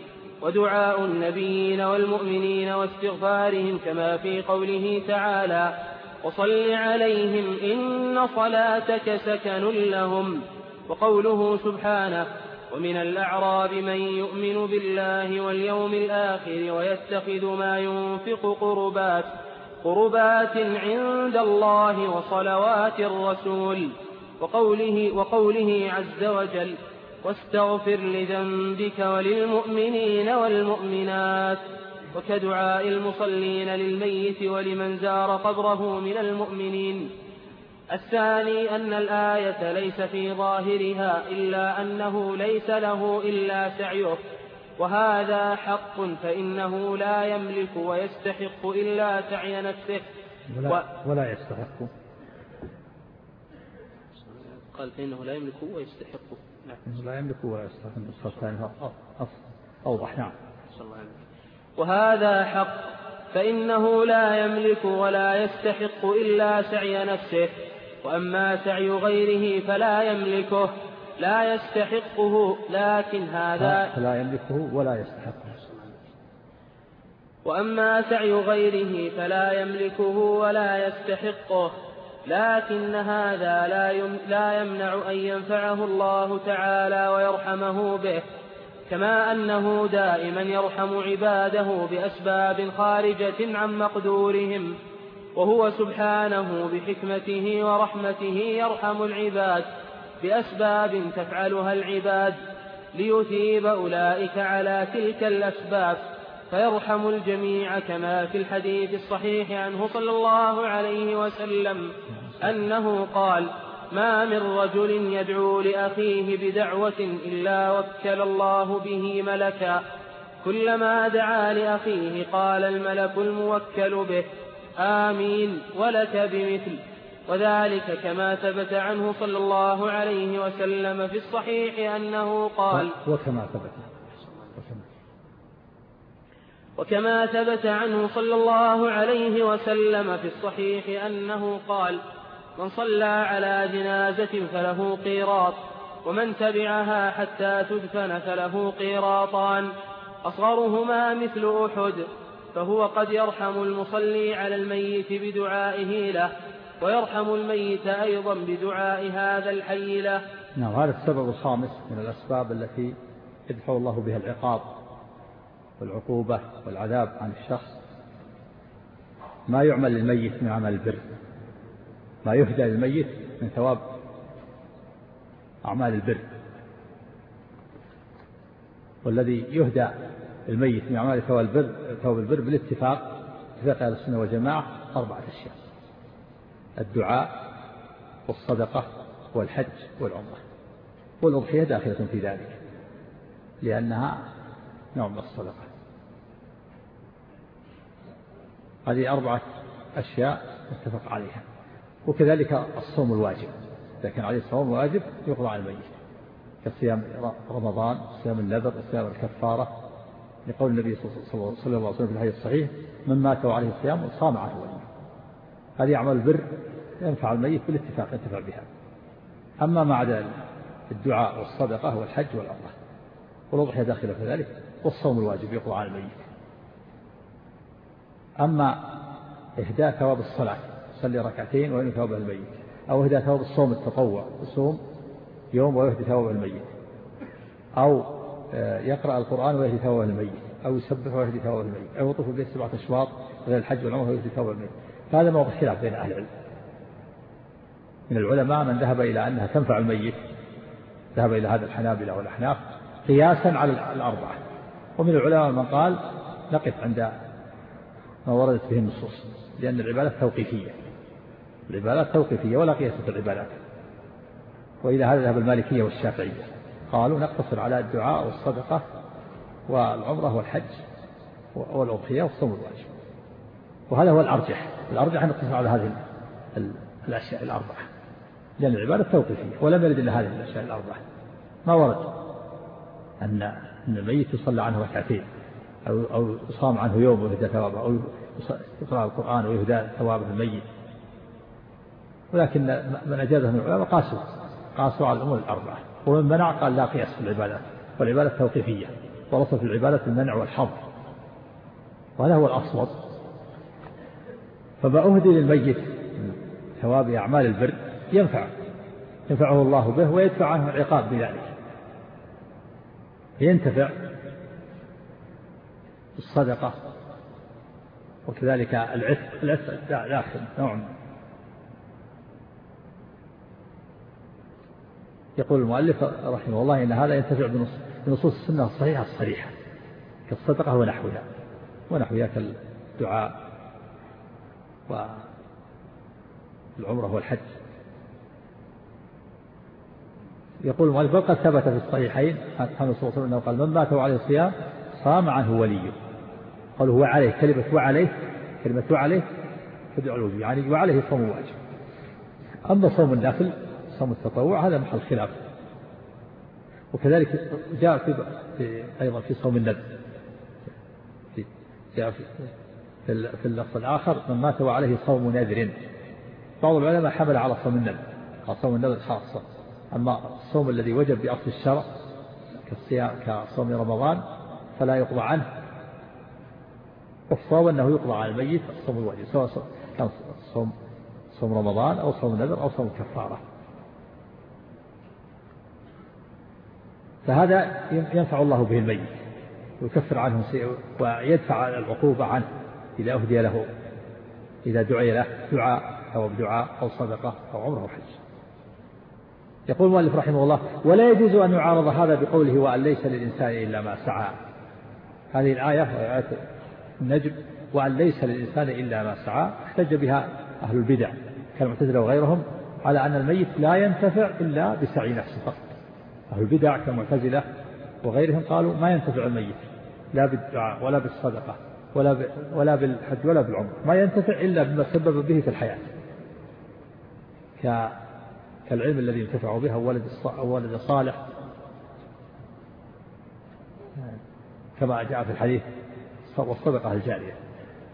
ودعاء النبيين والمؤمنين واستغفارهم كما في قوله تعالى وصل عليهم إن صلاتك سكن لهم وقوله سبحانه ومن الأعراب من يؤمن بالله واليوم الآخر ويتخذ ما ينفق قربات قربات عند الله وصلوات الرسول وقوله, وقوله عز وجل واستغفر لذنبك وللمؤمنين والمؤمنات وكدعاء المصلين للميت ولمن زار قبره من المؤمنين. الثاني أن الآية ليس في ظاهرها إلا أنه ليس له إلا سعيه. وهذا حق فإنه لا يملك ويستحق إلا سعي نفسه. ولا, ولا يستحق. قال فإنه لا يملك ويستحق. نعم. لا يملك ولا يستحق الثانية أوضح نعم. وهذا حق فإنه لا يملك ولا يستحق إلا سعي نفسه. وأما سعي غيره فلا يملكه لا يستحقه لكن هذا فلا يملكه ولا يستحقه. وأما سعي غيره فلا يملكه ولا يستحقه. لكن هذا لا, لا يمنع أن ينفعه الله تعالى ويرحمه به كما أنه دائما يرحم عباده بأسباب خارجة عن مقدورهم وهو سبحانه بحكمته ورحمته يرحم العباد بأسباب تفعلها العباد ليثيب أولئك على تلك الأسباب. فيرحم الجميع كما في الحديث الصحيح عنه صلى الله عليه وسلم أنه قال ما من رجل يدعو لأخيه بدعوة إلا وكل الله به ملكا. كلما دعا لأخيه قال الملك الموكل به آمين ولك بمثل. وذلك كما ثبت عنه صلى الله عليه وسلم في الصحيح أنه قال وكما ثبت وكما ثبت عنه صلى الله عليه وسلم في الصحيح أنه قال من صلى على جنازة فله قيراط ومن تبعها حتى تدفن فله قيراطان. أصغرهما مثل أحد فهو قد يرحم المصلي على الميت بدعائه له ويرحم الميت أيضا بدعاء هذا الحي له. نعم هذا السبب الخامس من الأسباب التي يدفع الله بها العقاب. والعقوبة والعذاب عن الشخص. ما يعمل للميت من عمل البر. ما يهدى للميت من ثواب أعمال البر. والذي يهدى الميت من أعمال ثواب البر ثواب البر بالاتفاق اتفاق أهل السنة والجماعة أربعة أشياء. الدعاء والصدقة والحج والعمرة. والأضحية داخلة في ذلك لأنها نوع من الصدقة. هذه أربعة أشياء متفق عليها وكذلك الصوم الواجب إذا كان عليه الصوم الواجب يقضى على الميت كصيام رمضان صيام النذر وصيام الكفارة لقول النبي صلى الله عليه وسلم في الحديث الصحيح من مات وعليه الصيام صام عنه هذه أعمال البر ينفع الميت بالاتفاق ينتفع بها. أما ما عدا الدعاء والصدقة والحج والعمرة والأضحية داخلة في ذلك والصوم الواجب يقضى على الميت. أما إهداء ثواب الصلاة يصلي ركعتين وينهي ثواب الميت أو إهداء ثواب الصوم التطوع يصوم يوم ويهدي ثواب الميت أو آه، يقرأ القرآن ويهدي ثواب الميت أو يسبح ويهدي ثواب الميت أو يطوف به سبعة أشواط غير الحج والعمرة ويهدي ثواب الميت. فهذا موضع خلاف بين أهل العلم. من العلماء من ذهب إلى أنها تنفع الميت ذهب إلى هذا الحنابلة والأحناف قياسا على الأربعة. ومن العلماء من قال نقف عند ما وردت به النصوص لأن العبادات توقيفية. العبادات توقيفية ولا قياس في العبادات. وإلى هذا ذهب المالكية والشافعية. قالوا نقتصر على الدعاء والصدقة والعمرة والحج والأضحية والصوم الواجب. وهذا هو الأرجح. الأرجح أن نقتصر على هذه الأشياء الأربعة. لأن العبادة توقيفية. ولم يرد إلا هذه الأشياء الأربعة. ما ورد؟ أن أن الميت يصلى عنه ركعتين. أو أو يصام عنه يوم ويهدى ثوابه أو يقرأ القرآن ويهدى ثوابه الميت. ولكن من أجازه من العلماء قاسوا قاسوا على الأمور الأربعة. ومن منع قال لا قياس في العبادات والعبادة توقيفية ورصد في العبادة المنع والحظر وهذا هو الأصوب فما أهدي للميت ثواب أعمال البر ينفع ينفعه الله به ويدفع عنه العقاب بذلك. ينتفع بالصدقة وكذلك العتق. العتق داخل نوع يقول المؤلف رحمه الله إن هذا ينتفع بنصوص السنة الصحيحة الصريحة كالصدقة ونحوها ونحوها كالدعاء والعمرة والحج. يقول المؤلف وقد ثبت في الصحيحين عن صلى الله عليه وسلم قال من مات وعليه الصيام صام عنه وليه. قال هو عليه كلمة وعليه كلمة وعليه تدعو الوجوب يعني وعليه صوم واجب. أما صوم النافل صوم التطوع هذا محل خلاف. وكذلك جاء في, في أيضا في صوم الندب جاء في في اللفظ الآخر من مات وعليه صوم نذر. بعض العلماء حمل على صوم النذر قال صوم النذر خاصة. أما الصوم الذي وجب بأصل الشرع كالصيام كصوم رمضان فلا يقضى عنه. والصوم أنه يقضى على الميت الصوم الواجب سواء كان صوم صوم رمضان أو صوم نذر أو صوم كفارة. فهذا ينفع الله به الميت ويكفر عنه ويدفع العقوبة عنه إذا أهدي له إذا دعي له دعاء أو بدعاء أو صدقة أو عمرة وحج يقول المؤلف رحمه الله ولا يجوز أن يعارض هذا بقوله وأن ليس للإنسان إلا ما سعى. هذه الآية آية النجم وأن ليس للإنسان إلا ما سعى احتج بها أهل البدع كالمعتزلة وغيرهم على أن الميت لا ينتفع إلا بسعي نفسه فقط. أهل البدع كالمعتزلة وغيرهم قالوا ما ينتفع الميت لا بالدعاء ولا بالصدقة ولا ولا بالحج ولا بالعمر ما ينتفع إلا بما سبب به في الحياة. كالعلم الذي ينتفع به أو ولد صالح كما جاء في الحديث والصدقة الجارية.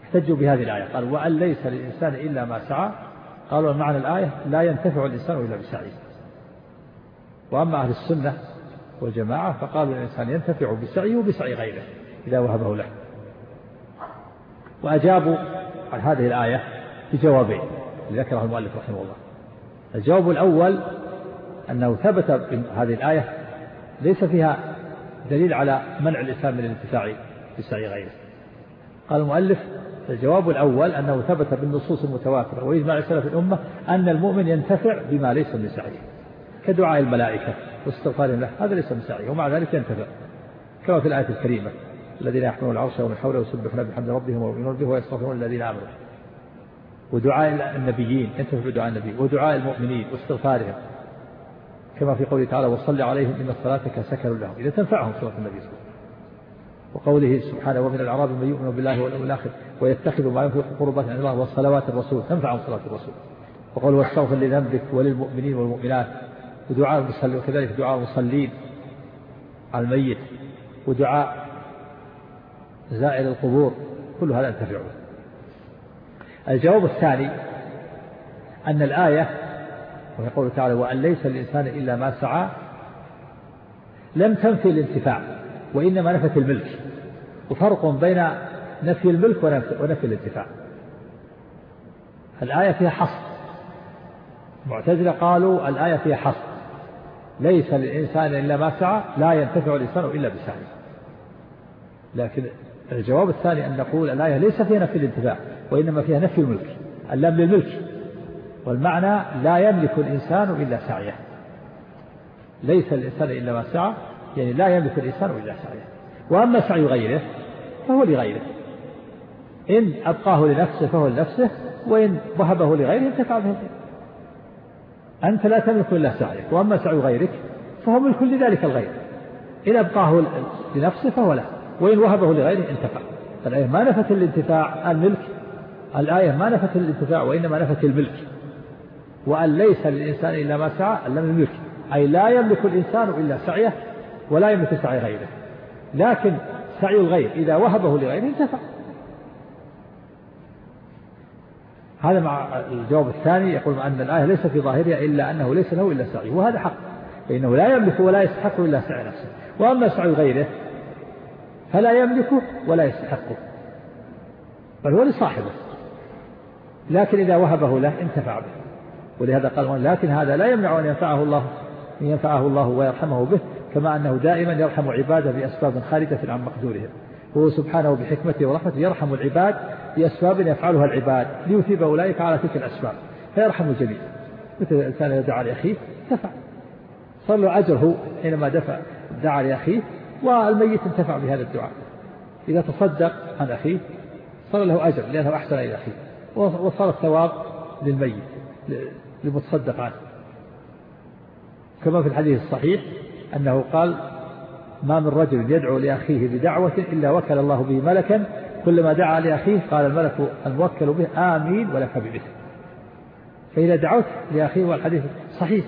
احتجوا بهذه الآية. قال وأن ليس للإنسان إلا ما سعى. قالوا معنى الآية لا ينتفع الإنسان إلا بسعيه. وأما أهل السنة والجماعة فقالوا الإنسان ينتفع بسعيه وبسعي غيره إذا وهبه له. وأجابوا عن هذه الآية بجوابين ذكره المؤلف رحمه الله. الجواب الأول أنه ثبت هذه الآية ليس فيها دليل على منع الإنسان من الانتفاع بسعي غيره. قال المؤلف الجواب الأول أنه ثبت بالنصوص المتواترة وإجماع سلف الأمة أن المؤمن ينتفع بما ليس من سعيه كدعاء الملائكة واستغفار له هذا ليس من سعيه ومع ذلك ينتفع. كما في الآية الكريمة الذين يحملون العرش ومن حوله يسبحون بحمد ربهم ويؤمنون به ويستغفرون الذين آمنوا. ودعاء النبيين ينتفع بدعاء النبي ودعاء المؤمنين واستغفارهم. كما في قوله تعالى وصل عليهم إن صلاتك سكن لهم. إذا تنفعهم سورة النبي صلى الله عليه وسلم. وقوله سبحانه ومن الأعراب من يؤمن بالله واليوم الآخر ويتخذ ما ينفق قربات عند الله وصلوات الرسول. تنفعهم صلاة الرسول. وقوله واستغفر لذنبك وللمؤمنين والمؤمنات. ودعاء المصلين وكذلك دعاء المصلين على الميت. ودعاء زائر القبور. كل هذا ينتفع الجواب الثاني أن الآية ويقول تعالى وأن ليس الإنسان إلا ما سعى لم تنفي الانتفاع وإنما نفت الملك. وفرق بين نفي الملك ونفي الانتفاع. الآية فيها حصر. المعتزلة قالوا الآية فيها حصر. ليس للإنسان إلا ما سعى لا ينتفع الإنسان إلا بسعيه. لكن الجواب الثاني أن نقول الآية ليس فيها نفي الانتفاع وإنما فيها نفي الملك اللام للملك. والمعنى لا يملك الإنسان إلا سعيه. ليس الإنسان إلا ما سعى يعني لا يملك الإنسان إلا سعيه. وأما سعي غيره فهو لغيره. إن أبقاه لنفسه فهو لنفسه وإن وهبه لغيره انتفع به أنت لا تملك إلا سعيك وأما سعي غيرك فهو ملك لذلك الغير. إن أبقاه لنفسه فهو له وإن وهبه لغيره انتفع. فالآية ما نفت الانتفاع الملك الآية ما نفت الانتفاع وإنما نفت الملك. وأن ليس للإنسان إلا ما سعى أن لم الملك أي لا يملك الإنسان إلا سعيه ولا يملك سعي غيره. لكن سعي الغير إذا وهبه لغيره انتفع. هذا مع الجواب الثاني يقول أن الآية ليس في ظاهرها إلا أنه ليس له إلا سعي وهذا حق. فإنه لا يملك ولا يستحق إلا سعي نفسه. وأما سعي غيره فلا يملكه ولا يستحقه بل هو لصاحبه. لكن إذا وهبه له انتفع به. ولهذا قال لكن هذا لا يمنع أن ينفعه الله أن ينفعه الله ويرحمه به كما أنه دائما يرحم عباده بأسباب خارجة عن مقدورهم. وهو سبحانه بحكمته ورحمته يرحم العباد بأسباب يفعلها العباد ليثيب أولئك على تلك الأسباب فيرحم الجميع. مثل الإنسان يدعى لأخيه دفع. صار له أجره حينما دفع دعا لأخيه والميت انتفع بهذا الدعاء. إذا تصدق عن أخيه صار له أجر لأنه أحسن إلى أخيه وصار الثواب للميت للمتصدق عنه كما في الحديث الصحيح أنه قال ما من رجل يدعو لأخيه بدعوة إلا وكل الله به ملكا كلما دعا لأخيه قال الملك الموكل به آمين ولك بمثل. فإذا دعوت لأخيه والحديث صحيح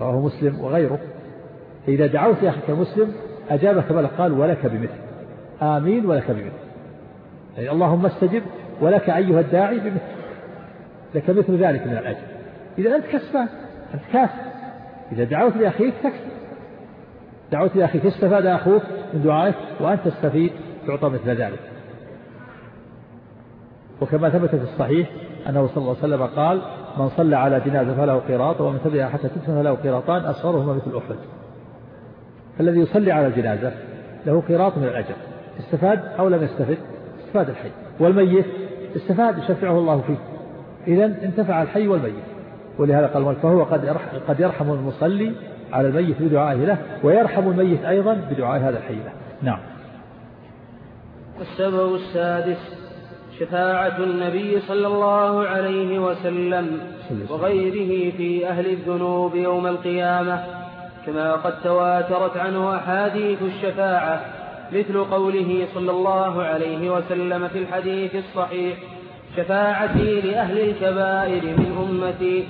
رواه مسلم وغيره. فإذا دعوت لأخيك مسلم أجابك ملك قال ولك بمثل. آمين ولك بمثل. يعني اللهم استجب ولك أيها الداعي بمثل. لك مثل ذلك من الأجر. إذا أنت كسبان أنت كاسب إذا دعوت لأخيك تكسب. دعوت لأخيك استفاد أخوك من دعائك وأنت تستفيد تعطى مثل ذلك. وكما ثبت في الصحيح أنه صلى الله عليه وسلم قال من صلى على جنازة فله قيراط ومن تبعها حتى تدفن فله قيراطان أصغرهما مثل أحد. فالذي يصلي على الجنازة له قيراط من الأجر استفاد أو لم يستفد استفاد الحي. والميت استفاد يشفعه الله فيه. إذا انتفع الحي والميت. ولهذا قال فهو قد قد يرحم المصلي على الميت بدعائه له ويرحم الميت أيضا بدعاء هذا الحي له. نعم. السبب السادس شفاعة النبي صلى الله عليه وسلم. وغيره في أهل الذنوب يوم القيامة. كما قد تواترت عنه أحاديث الشفاعة مثل قوله صلى الله عليه وسلم في الحديث الصحيح شفاعتي لأهل الكبائر من أمتي.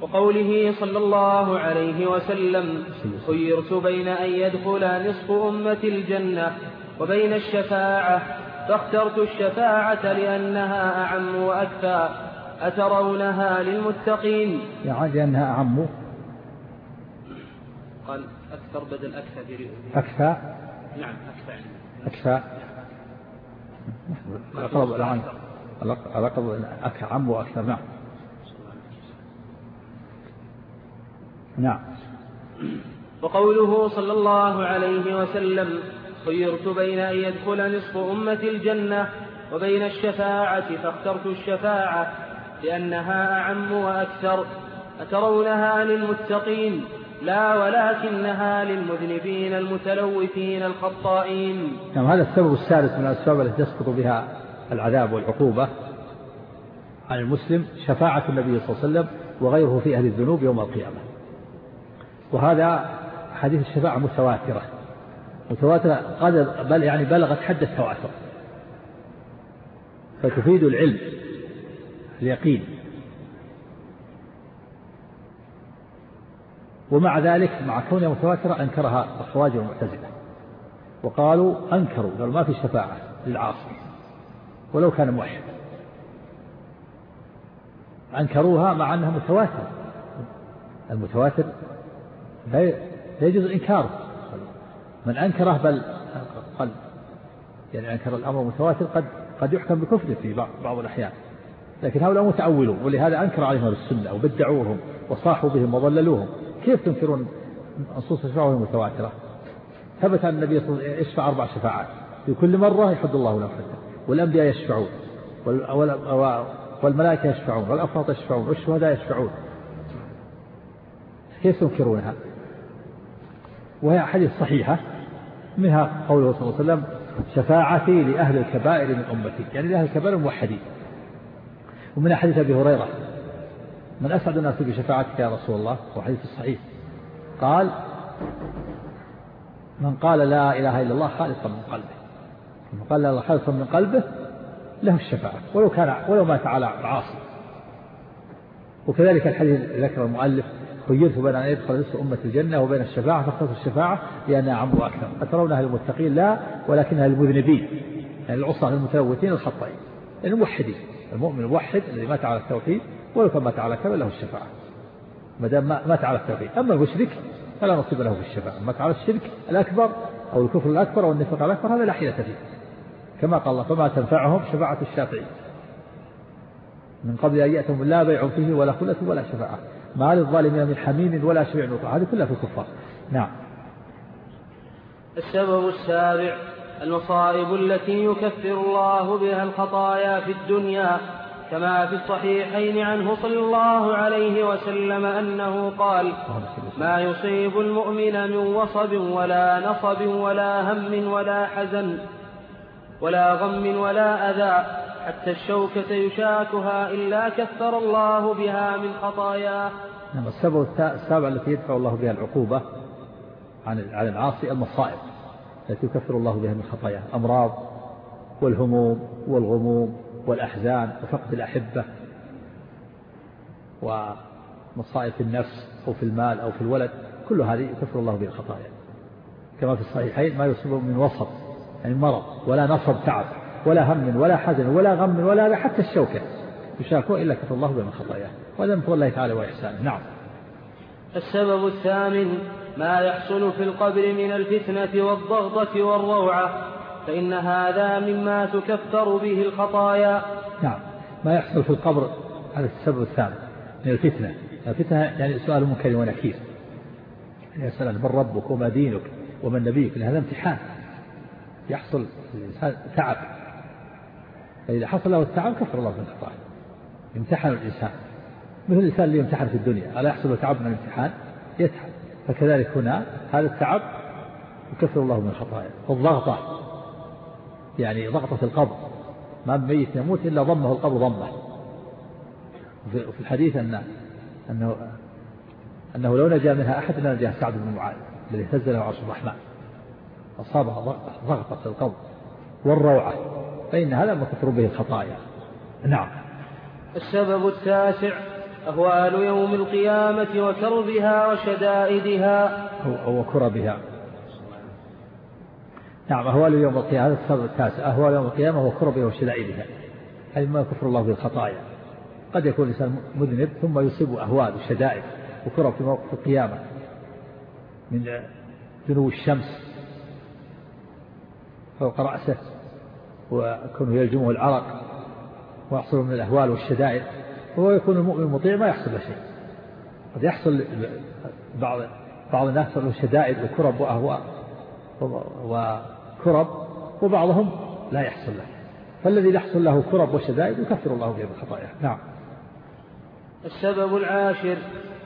وقوله صلى الله عليه وسلم خيرت بين أن يدخل نصف أمتي الجنة وبين الشفاعة فاخترت الشفاعة لأنها أعم وأكفى أترونها للمتقين. يعني لأنها أعم. قال أكثر بدل أكفى أكفى نعم أكفى أكفى الأقرب الآن. الأقرب أعم وأكثر نعم. نعم. وقوله صلى الله عليه وسلم خيرت بين أن يدخل نصف أمة الجنة وبين الشفاعة فاخترت الشفاعة لأنها أعم وأكثر. أترونها للمتقين؟ لا ولكنها للمذنبين المتلوثين الخطائين. نعم هذا السبب الثالث من الأسباب التي يسقط بها العذاب والعقوبة عن المسلم شفاعة النبي صلى الله عليه وسلم وغيره في أهل الذنوب يوم القيامة. وهذا حديث الشفاعة متواترة. متواترة قد بل يعني بلغت حد التواتر. فتفيد العلم اليقين. ومع ذلك مع كونها متواترة أنكرها الخوارج والمعتزلة. وقالوا أنكروا قالوا ما في شفاعة للعاصي. ولو كان موحد. أنكروها مع أنها متواترة المتواتر لا يجوز إنكاره. من أنكره بل قل يعني أنكر الأمر متواتر قد قد يحكم بكفره في بعض الأحيان. لكن هؤلاء متأولون ولهذا أنكر عليهم السنة وبدعوهم وصاحوا بهم وضللوهم كيف تنكرون نصوص الشفاعة وهي متواترة؟ ثبت أن النبي صلى الله عليه وسلم يشفع أربع شفاعات. في كل مرة يحد الله له والأنبياء يشفعون والملائكة يشفعون والأفراط يشفعون والشهداء يشفعون. كيف تنكرونها وهي أحاديث صحيحة منها قوله صلى الله عليه وسلم شفاعتي لأهل الكبائر من أمتي. يعني لأهل الكبائر الموحدين. ومن حديث أبي هريرة من أسعد الناس بشفاعتك يا رسول الله. وحديث الصحيح قال من قال لا إله إلا الله خالصا من قلبه. قال لا إله خالصا من قلبه له الشفاعة ولو كان ولو مات على معاصي. وكذلك الحديث ذكر المؤلف خيرت بين أن يدخل نصف أمة الجنة وبين الشفاعة فاخترت الشفاعة لأنها أعم وأكثر أترونها للمتقين لا ولكنها للمذنبين يعني العصاة المتلوثين الخطائين الموحدين. المؤمن الموحد الذي مات على التوحيد ولو كان مات على كذا له الشفاعة. ما دام مات على التوحيد. أما المشرك فلا نصيب له في الشفاعة. مات على الشرك الأكبر أو الكفر الأكبر أو النفاق الأكبر هذا لا حيلة فيه. كما قال الله فما تنفعهم شفاعة الشافعين من قبل أن يأتهم لا بيع فيه ولا خلة ولا شفاعة. ما للظالمين من حميم ولا شفيع يطاع هذه كلها في الكفار. نعم. السبب السابع المصائب التي يكفر الله بها الخطايا في الدنيا كما في الصحيحين عنه صلى الله عليه وسلم أنه قال ما يصيب المؤمن من وصب ولا نصب ولا هم ولا حزن ولا غم ولا أذى حتى الشوكة يشاكها إلا كفر الله بها من خطاياه نعم السبب السابع التي يدفع الله بها العقوبة عن عن العاصي المصائب التي يكفر الله بها من خطاياه الأمراض والهموم والغموم والأحزان وفقد الأحبة ومصائب في النفس أو في المال أو في الولد كل هذه يكفر الله بها الخطايا. كما في الصحيحين ما يصيب من وصف يعني مرض ولا نصب تعب ولا هم ولا حزن ولا غم ولا حتى الشوكة. يشاكوا إلا كفر الله بهم خطاياه. وهذا من فضل الله تعالى وإحسانه. نعم. السبب الثامن ما يحصل في القبر من الفتنة والضغطة والروعة فإن هذا مما تكفر به الخطايا. نعم. ما يحصل في القبر هذا السبب الثامن من الفتنة. الفتنة يعني سؤال منكر ونكير. يسأل من ربك وما دينك ومن نبيك؟ هذا امتحان. يحصل الإنسان تعب. فإذا حصل له التعب كفر الله من خطاياه. يمتحن الإنسان. مثل الإنسان اللي يمتحن في الدنيا. ألا يحصل له تعب من الامتحان؟ يتعب. فكذلك هنا هذا التعب يكفر الله من خطاياه. والضغطة. يعني ضغطة القبر. ما ميت يموت إلا ضمه القبر ضمه. وفي الحديث أن أنه أنه لو نجا منها أحد لنجا سعد بن معاذ الذي اهتز له عرش الرحمن. أصابها ضغطة القبر والروعة. فإن هذا ما تكفر به الخطايا. نعم. السبب التاسع أهوال يوم القيامة وكربها وشدائدها. وكربها نعم أهوال يوم القيامة هذا السبب التاسع. أهوال يوم القيامة وكربها وشدائدها. هذه ما يكفر الله به الخطايا. قد يكون الإنسان مذنب ثم يصيب أهوال وشدائد وكرب في موقف القيامة من دنو الشمس. فوق رأسه وكونه يلجمه العرق ويحصل من الأهوال والشدائد وهو يكون المؤمن المطيع ما يحصل له شيء. قد يحصل بعض بعض الناس له شدائد وكرب وأهواء وكرب وبعضهم لا يحصل له. فالذي يحصل له كرب وشدائد يكفر الله به الخطايا نعم. السبب العاشر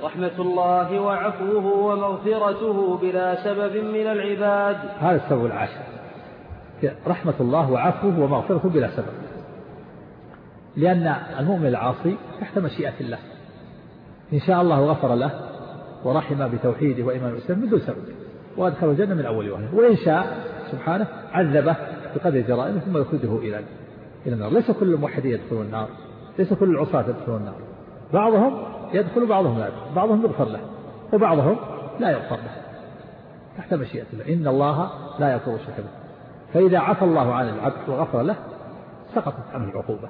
رحمة الله وعفوه ومغفرته بلا سبب من العباد. هذا السبب العاشر. رحمة الله وعفوه ومغفرته بلا سبب. لأن المؤمن العاصي تحت مشيئة الله. إن شاء الله غفر له ورحم بتوحيده وإيمان الإسلام من دون سبب. وأدخله الجنة من أول وهله وإن شاء سبحانه عذبه بقدر جرائمه ثم يخرجه إلى إلى النار. ليس كل الموحدين يدخلون النار. ليس كل العصاة يدخلون النار. بعضهم يدخل بعضهم لا يدخل. بعضهم يغفر له وبعضهم لا يغفر له. تحت مشيئة الله. إن الله لا يغفر الشرك به. فإذا عفى الله عن العبد وغفر له سقطت عنه العقوبة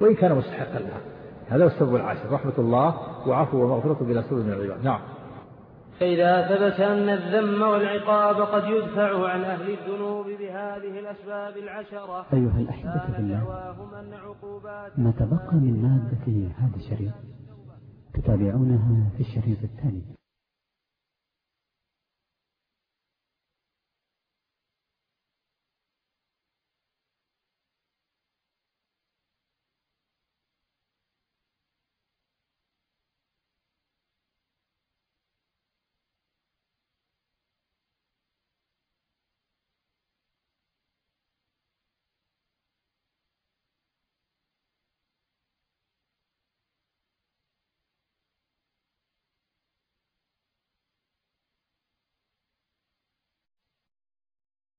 وإن كان مستحقا لها. هذا هو السبب العاشر رحمة الله وعفو ومغفرة بلا سبب من العباد. نعم. فإذا ثبت أن الذم والعقاب قد يدفع عن أهل الذنوب بهذه الأسباب العشرة أيها الأحبة في الله ما تبقى من مادة هذا الشريط؟ تتابعونها في الشريط التالي.